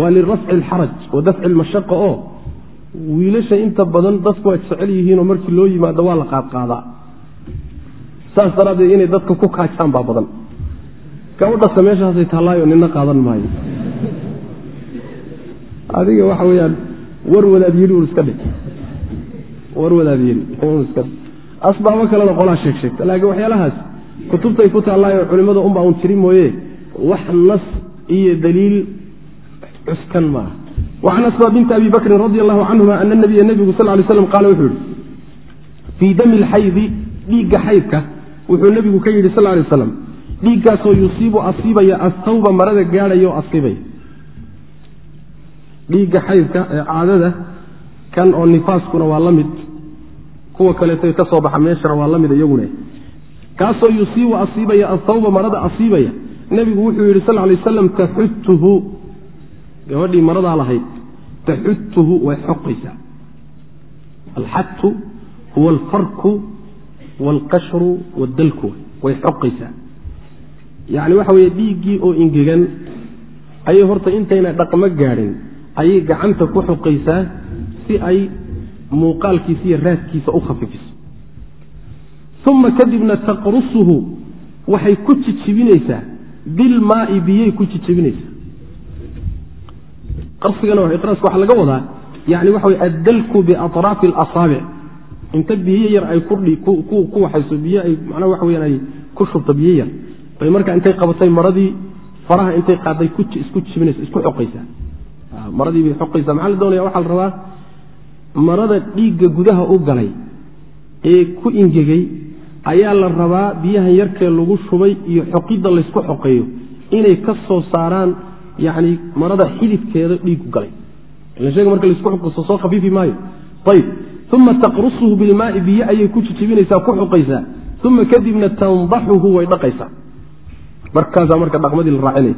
Speaker 1: waa lirafci alxaraj wa dafci almashaqa oo wiilasha inta badan dadku ay jecel yihiinoo markii loo yimaado waa la qaadqaadaa. Saas daraaddeed inay dadka ku kaajaan baa badan. Gabadhasa meeshaasay taallaayo nina qaadan maayo. Adiga waxa weyaan war wadaad yidhi un iska dhig war wadaad yidhi un iska dhig asbaabo kalena qolaa sheeg sheegta laakiin waxyaalahaas kutubtay ku taallaayo culimmada unbaa un tiri mooye wax nas iyo daliil cuskan maaha wacan asma binti abi bakrin radi allahu canhuma ana nabiya nebigu sal lay slam qaala wuxuu yihi fii dami lxaydi dhiigga xaydka wuxuu nebigu ka yidhi sal lay aslam dhiiggaasoo yusiibu asiibaya astawba marada gaadhaya asiibaya. Dhiigga xaydka ee caadada kan oo nifaaskuna waa la mid kuwa kaleeto ka soo baxa meeshana waa la mid iyaguna. Kaasoo yusiibu asiibaya astawba marada asiibaya. Nebigu wuxuu yidhi sal lay aslam taxutuhu gabadhii maradaa lahayd taxutuhu way xoqaysaa. Alxatu huwa alfarku waalqashru waddalku way xoqaysaa. Yacni waxa weeye dhiiggii oo ingegan ayay horta intayna dhaqmo gaadhin. Ayay gacanta ku xoqaysaa si ay muuqaalkiisa iyo raadkiisa u khafiifiso uma kadibna taqrusuhu waxay ku jijibinaysaa. Bilmaai biyay ku jijibinaysaa. Qarsigana iqraaska waxaa laga wadaa yani waxa wey addalku biatraafi alasaabic inta biyo yar ay ku waxayso biyo ay macnaha waxa weyaan ay ku shubto biyo yar. Bay markaa intay qabatay maradii faraha intay qaaday isku jibinaysa isku xoqaysaa. Maradii bay xoqaysaa. Maxaa la doonaya waxaa la rabaa marada dhiigga gudaha u galay ee ku ingegay ayaa la rabaa biyahan yarkee lagu shubay iyo xoqidda laysku xoqeeyo inay ka soo saaraan yani marada xididkeeda dhiigu galay. Ilashega marka la isku xuqiso soo khafiifi maayo. Ayib uma taqrusuhu bilmaai biyo ayay ku jijibinaysaa ku xuqaysaa uma kadibna tandaxuhu way dhaqaysaa. Markaasaa marka dhaqmadii la raacinaya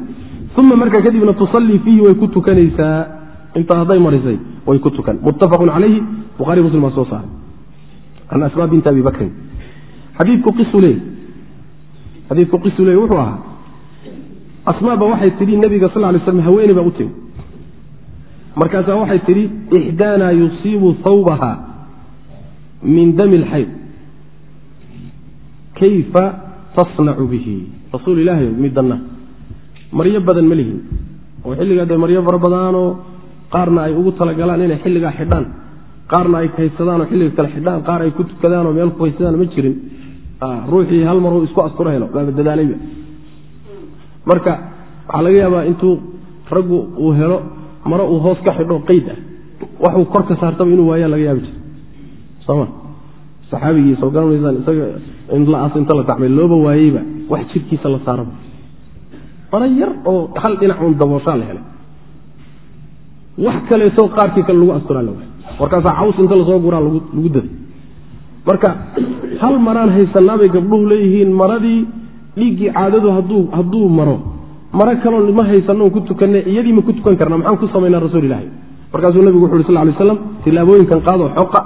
Speaker 1: uma marka kadibna tusallii fiihi way ku tukanaysaa intaa hadday marisay way ku tukan. Muttafaqun calayhi buhari muslim baa soo saaray. Can asmaa binti abi bakrin xadiidku qisu leey. Xadiidku qisu leey wuxuu ahaa asmaaba waxay tidhi nebiga sal lay slam haweeney baa u timi markaasaa waxay tidhi ixdaanaa yusiibu hawbaha min dami lxayd kayfa tasnacu bihi? Rasuul ilaahi middanna. Maryo badan ma lihin. Oo xilligaa dee maryo fara badaanoo qaarna ay ugu talagalaan inay xilligaa xidhaan. Qaarna ay haysadaan oo xilliga kale xidhaan. Qaar ay ku tukadaan oo meel ku haysadaan ma jirin. Ruuxii hal maruu isku asturo helo baaba dadaalayba marka waxaa laga yaabaa intuu raggu uu helo maro uu hoos ka xidho qeyd ah waxuu kor ka saartaba inuu waayaa laga yaabi jira soma saxaabigii soo garanaysaan isaga inla-aas inta la tacmay looba waayeyba wax jirkiisa la saaraba. Maro yar oo hal dhinacuun dabooshaa la helay wax kaleeto qaarkii kale lagu asturaa la waayay. Markaasaa caws inta la soo guraa lagu daday marka hal maraan haysanaabay gabdhuhu leeyihiin maradii dhiiggii caadadu hadduu maro maro kaloo ma haysano ku tukane iyadii ma ku tukan karna maxaan ku samaynaa rasuul ilahi markaasuu nebigu wuxu uhi sal lay slam tilaabooyinkan qaadoo xoqa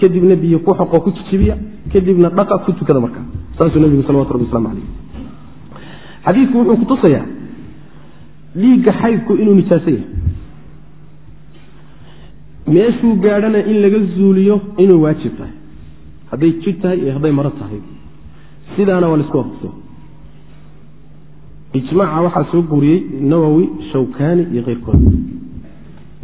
Speaker 1: kadibna biyo ku xoqoo ku jijibiya kadibna dhaqa ku tukada markaa saasuu nebigu salawatu rabbi waslamu calayh xadiidku wuxuu kutusayaa dhiigga xaydku inuu nijaaso yahay meeshuu gaadhana in laga zuuliyo inuu waajib tahay. Hadday jid tahay iyo hadday maro tahay. Sidaana waa la isku waafaqsan ijmaaca waxaa soo guuriyey nawowi shawkani iyo keyrkood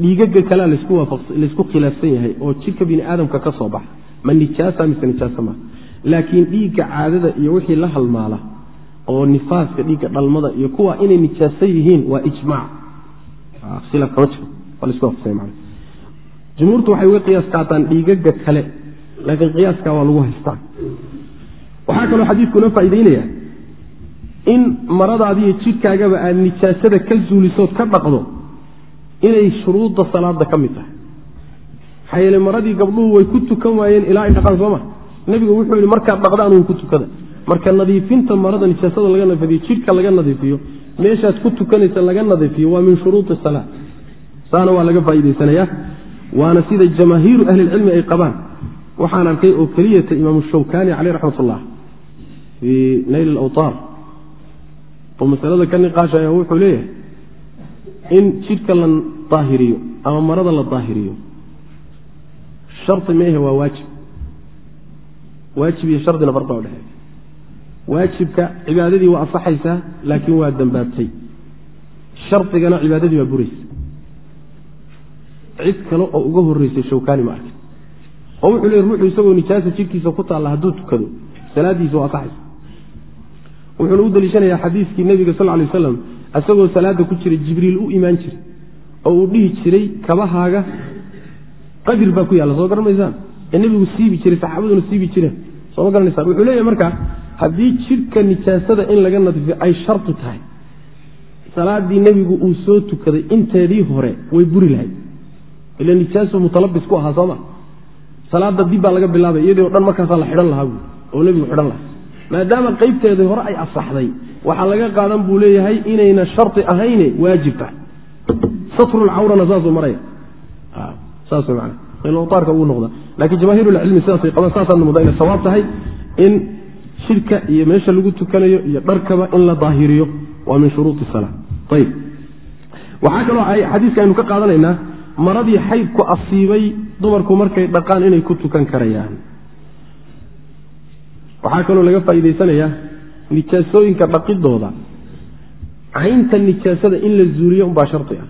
Speaker 1: dhiigaga kalea laysku khilaafsan yahay oo jidhka bini aadamka ka soo baxa ma nijaasa mise nijaasa maaha laakiin dhiigga caadada iyo wixii la halmaala oo nifaaska dhiigga dhalmada iyo kuwa inay nijaaso yihiin waa ijmaac. Khilaaf kama jiro. Waa la isku waafaqsanya macana jumhuurtu waxay uga qiyaas qaataan dhiigaga kale laakiin qiyaaska waa lagu haystaa. Waxaa kaloo xadiidku inoo faa'iideynaya in maradaadiiyo jidhkaagaba aad nijaasada ka zuulisood ka dhaqdo inay shuruudda salaada ka mid tahay. Maxaa yeele maradii gabdhuhu way ku tukan waayeen ilaa ay dhaqaan sooma nebigu wuxuu yihi markaad dhaqdaan way ku tukada. Marka nadiifinta marada nijaasada laga nadiifiyo jidhka laga nadiifiyo meeshaad ku tukanaysa laga nadiifiyo waa min shuruudi salaa saana waa laga faa'iidaysanaya waana sida jamaahiiru ahlilcilmi ay qabaan. Waxaan arkay oo keliyata imaamu shawkani caleyh raxmat ullah fii nayl alawtaar. Oo masalada ka niqaashaya wuxuu leeyahay in jidhka la daahiriyo ama marada la daahiriyo shardi meehe waa waajib. Waajib iyo shardina farqa udhexeeya waajibka cibaadadii waa asaxaysaa laakiin waa dambaabtay. Shardigana cibaadadii waa buraysa cid kale oo uga horeysay shawkani ma arkin. Oo wuxuu leey ruuxu isagoo nijaasa jidhkiisa ku taalla hadduu tukado salaadiisa waa asaxaysa wuxuuna u daliishanayaa xadiiskii nebiga sal lay waslam isagoo salaada ku jiray jibriil u imaan jiray oo uu dhihi jiray kabahaaga qadir baa ku yaalla soo garan ee nebigu siibi jiray saxaabaduna siibi jireen soo ma garanaysaan? Wuxuu leeyahay marka haddii jidhka nijaasada in laga nadiifiyo ay shardi tahay. Salaadii nebigu uu soo tukaday inteedii hore way buri lahayd ila nijaasu mutalabis ku ahaa sooma salaada dib baa laga bilaabay iyadii o dhan markaasaa la xidhan lahaa buui oo nebigu xidhan lahaa. Maadaama qaybteedii hore ay asaxday waxaa laga qaadan buu leeyahay inayna shardi ahayne waajib tahay. Satrulcawrana saasuu maraya. Saas man aarka ugu noqda. Lakiin jamaahiirulcilmi sidaasay qabaan saasaadna muda inay sawaab tahay in shirka iyo meesha lagu tukanayo iyo dharkaba in la daahiriyo. Waa min shuruudi sala ayb waxaa kaloo xadiiska aynu ka qaadanaynaa maradii xaydku asiibay dumarku markay dhaqaan inay ku tukan karayaan. Waxaa kaloo laga faa'iidaysanayaa nijaasooyinka dhaqidooda. Caynta nijaasada in la zuuliyo umbaa shardi ah.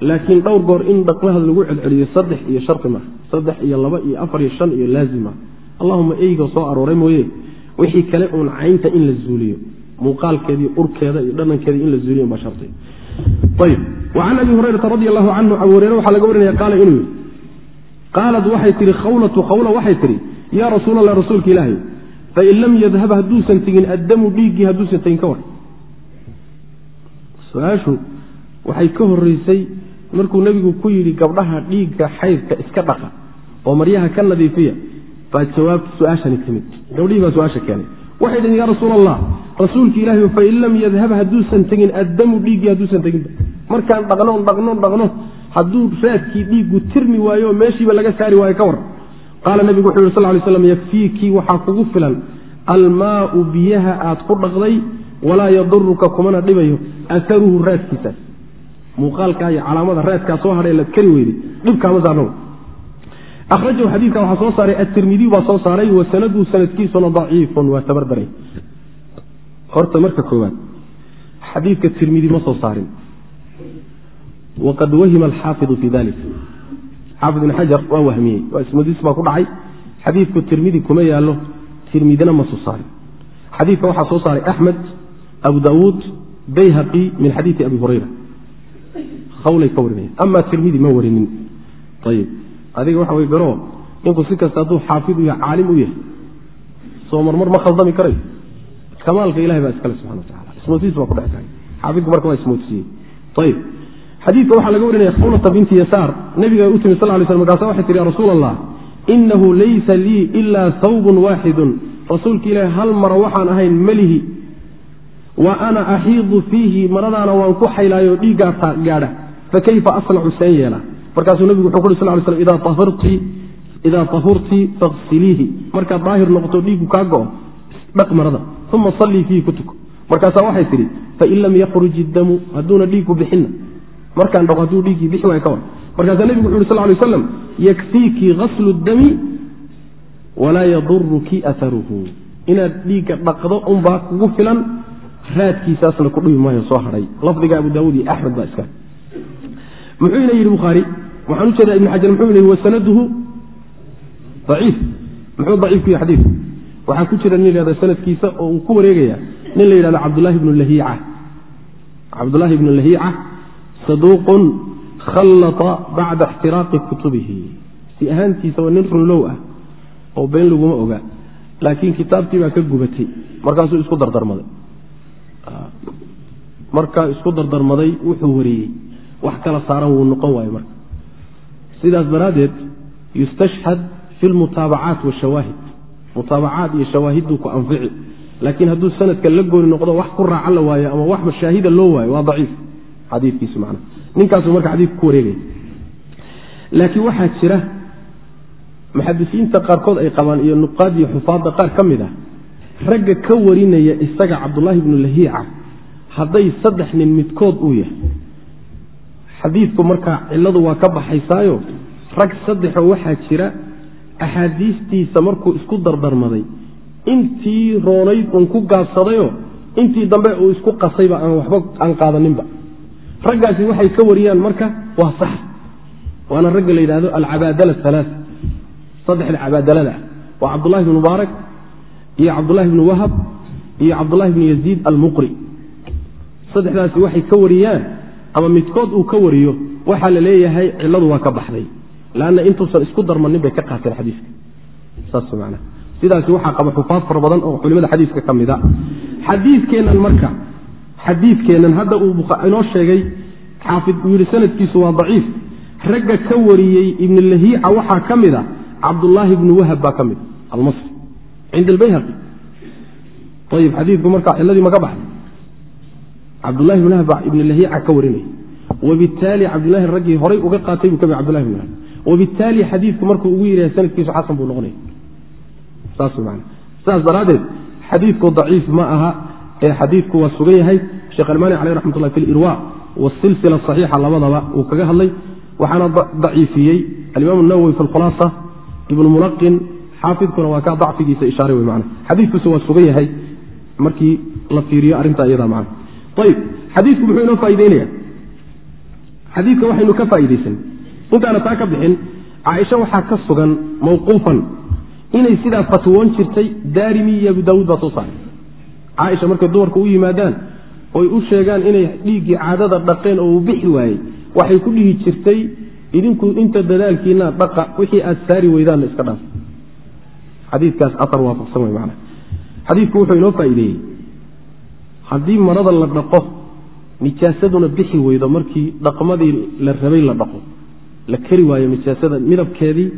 Speaker 1: Laakiin dhowr goor in dhaqmahad lagu celceliyo saddex iyo shari maaha saddex iyo laba iyo afar iyo shan iyo laazima allahuma eyga soo arooray mooye. Wixii kale uun caynta in la zuuliyo muuqaalkeedii urkeeda iyo dhanankeeda in la zuuliyo umbaa shardi wacan abi hurayrata radi allahu canhu abu hureyre waxaa laga warinaya qaala inuu yidhi qaalad waxay tihi khawlatu khawla waxay tihi yaa rasuul allah rasuulka ilaahay fain lam yadhab hadduusan tegin addamu dhiiggii hadduusan tegin ka war su'aashu waxay ka horeysay markuu nebigu ku yidhi gabdhaha dhiigga xaydka iska dhaqa oo maryaha ka nadiifiya baa jawaabta su'aashani timid gabdhihii baa su'aasha keenay waxay dhaheen yaa rasuul allah rasuulki ilaahi fain lam yadhab hadduusan tegin addamu dhiiggii hadduusan teginba markaan dhaqnoon dhaqnoon dhaqno hadduu raadkii dhiiggu tirmi waayo meeshiiba laga saari waayo ka war. Qaala nebigu wuxu yhi sal lay slam yakfiikii waxaa kugu filan. Almaau biyaha aad ku dhaqday walaa yaduruka kumana dhibayo. Aharuhu raadkiisaas muuqaalkaa iyo calaamada raadkaa soo hadhay laad kari weyday dhibkaama saarna ahrajahu xadiidka waxaa soo saaray atirmidiy baa soo saaray wa sanaduhu sanadkiisuna daciifun waa tabardaray horta marka koowaad xadiidka tirmidi ma soo saarin. Waqad wahima alxaafidu fi dalik xaafid ibn xajar waa wahmiyey waa ismadiis baa ku dhacay. Xadiidku tirmidi kuma yaallo tirmidina ma soo saarin. Xadiidka waxaa soo saaray axmed abu daawuud bayhaqi min xadiidi abi hurayra. Hawlay ka warinaya ama tirmidi ma warinin. Ayib adiga waxa way garo ninku si kasta hadduu xaafid yahay caalim u yahay soo marmar ma khaldami karayo kamaalka ilahay baa iskale ayib xadiidka waxaa laga warinaya khawlata binti yasaar. Nabiga u timi sal lay sl markaasa waxay tihi ya rasuul allah inahu laysa lii ilaa hawbun waaxidun rasuulka ilaahi hal maro waxaan ahayn melihi wa ana axiidu fiihi maradaana waan ku xaylaayo dhiiggaa gaadha. Fakayfa asnacu seen yeelaa markaasuu nabigu wuxuu uri sal slam idaa tahurti faksiliihi markaad daahir noqoto dhiigu kaa go-o dhaq marada uma sallii fiihi ku tuko markaasaa waxay tidhi fain lam yakhruj iddamu hadduuna dhiigku bixinna markaan dhaqo hadduu dhiiggii bixi waay ka war markaasaa nebigu wuxu uhi sal lay waslam yakfiiki gaslu dami walaa yaduruki aharuhu inaad dhiigga dhaqdo unbaa kugu filan raadkiisaasna ku dhibi maayo soo hadhay lafdiga abu daawud iyo axmed baa iska muxuu ina yidhi bukhaari waxaan u jeedaa ibn xajar muxuu yidhi wasanaduhu aciif muxuu daciif ku yahy xadiidku waxaa ku jira nin lahahda sanadkiisa oo uu ku wareegaya. Nin la yidhahdo cabdulahi bnu lahiica. Cabdullaahi ibnu lahiica saduuqun khallata bacda ixtiraaqi kutubihi. Si ahaantiisa waa nin runlow ah oo been laguma oga laakiin kitaabtii baa ka gubatay. Markaasuu isku dardarmaday. Markaa isku dardarmaday wuxuu wariyey. Wax kala saaran wuu noqon waayo marka. Sidaas daraaddeed yustashhad fi lmutaabacaat washawaahid mutaabacaad iyo shawaahiduu ku anfici. Laakiin hadduu sanadka la gooni noqdo wax ku raaca la waayo ama wax mashaahida loo waayo waa man ninkaasu marka xadiidku ku wareegaya laakiin waxaa jira muxadisiinta qaarkood ay qabaan iyo nuqaad iyo xufaadda qaar ka mid ah. Ragga ka warinaya isaga cabdullaahi bnu lahiica hadday saddex nin midkood uu yahay. Xadiidku markaa cilladu waa ka baxaysaayo rag saddexoo waxaa jira axaadiistiisa markuu isku dardarmaday intii roonayd uun ku gaabsadayoo intii dambe uu isku qasayba aan waxba aan qaadaninba. Raggaasi waxay ka wariyaan marka waa sax. Waana ragga la yidhahdo alcabaadala alaa saddexda cabaadalada ah. Waa cabdullahi bnu mubaarak iyo cabdullahi bnu wahab iyo cabdullahi bnu yaziid almuqri. Saddexdaasi waxay ka wariyaan ama midkood uu ka wariyo waxaa la leeyahay cilladu waa ka baxday lanna intuusan isku darmanin bay ka qaateen xadiiska saas man sidaasi waxaa qaba xufaad fara badan oo culimada xadiiska ka mida xadiikeennan marka xadiidkeennan hadda uu inoo sheegay xaafid uu yidhi sanadkiisu waa daciif ragga ka wariyey ibn lahiica waxaa ka mid a cabdullaahi ibnu wahab baa ka mid almasri cinda albayhaqi ayib xadiidku marka ciladii ma ka baxday cabdullahi ibn wahab baa ibn lahiica ka warinaya wabitaali cabdullahi raggii horay uga qaatay buu ka mid cabdullahi ibn wahab wabitaali xadiidku markuu ugu yidhaha sanadkiisu xasan buu noqonaya saas daraaddeed xadiidku daciif ma aha ee xadiidku waa sugan yahay. Sheekh almani caleyh raxmat ullahi fi lirwa wasilsila saxiixa labadaba uu kaga hadlay waxaana daciifiyey. Alimaam nawowi fi lkhulaasa ibnu mulaqin xaafidkuna waa ka dacfigiisa ishaaray wey man xadiidkuuse waa sugan yahay. Markii la fiiriyo arrinta iyada man ayib xadiidku muxuu inoo faa'ideynaya xadiidka waxaynu ka faa'iidaysan intaana taa ka bixin caaisha waxaa ka sugan mawquufan inay sidaa fatwoon jirtay daarimi iyo abu daawuud baa soo saaray. Caaisha markay dumarka u yimaadaan oy u sheegaan inay dhiiggii caadada dhaqeen oo uu bixi waayey waxay ku dhihi jirtay idinku inta dadaalkiina dhaqa wixii aad saari weydaanna iska dhaaf. Xadiikaas aar waafaqsan wey man xadiidku wuxuu inoo faa'iideeyey. Haddii marada la dhaqo nijaasaduna bixi weydo markii dhaqmadii la rabay la dhaqo la keri waayo nijaasada midabkeedii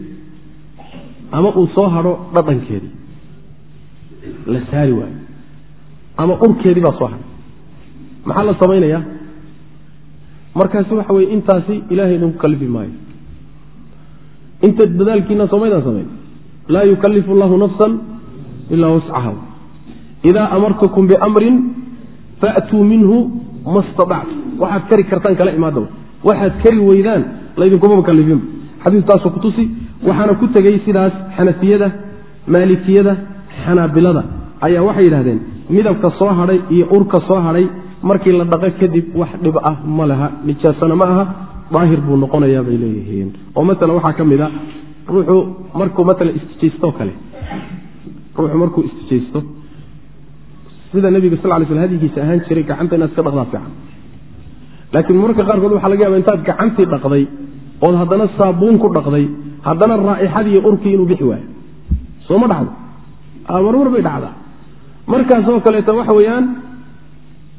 Speaker 1: ama uu soo hadho dhadhankeedii la saari waayo. Ama urkeedii baa soo hadhay maxaa la samaynayaa? Markaasi waxa weye intaasi ilaahay idinku kalifi maayo. Inta dadaalkiina somaydaan samayn. Laa yukalifu allahu nafsan ilaa wascaha idaa amartukum biamrin faatuu minhu ma staactu waxaad kari kartaan kala imaadaba. Waxaad kari weydaan laydinkuma kalifinba xadiistaasoo kutusi waxaana ku tegey sidaas xanafiyada maalikiyada xanaabilada. Ayaa waxay yidhahdeen midabka soo hadhay iyo urka soo hadhay markii la dhaqo kadib wax dhib ah ma laha nijaasana ma aha daahir buu noqonayaa bay leeyihiin. Oo maala waxaa ka mid a ruuxu markuu maala istijaysto kale ruuxu markuu istijaysto sida nebiga sal lay sl hadigiisa ahaan jiray gacanta inaad iska dhaqdaa fiican. Laakiin mararka qaarkood waxa laga yaba intaad gacantii dhaqday ood haddana saabuun ku dhaqday haddana raa'ixadii urkii inuu bixi waayo. Soo ma dhacdo. Marmar bay dhacdaa. Markaasoo kaleeta waxa weeyaan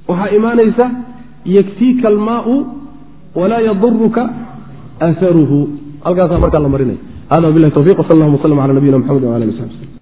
Speaker 1: waxaa imaanaysa yakfiika almaau walaa yaduruka aharuhu halkaasaa markaa la marinaya. Hada bilahi towfiq wsal allahuma wslm ala nabiyina mxamed wala ali w sabi slm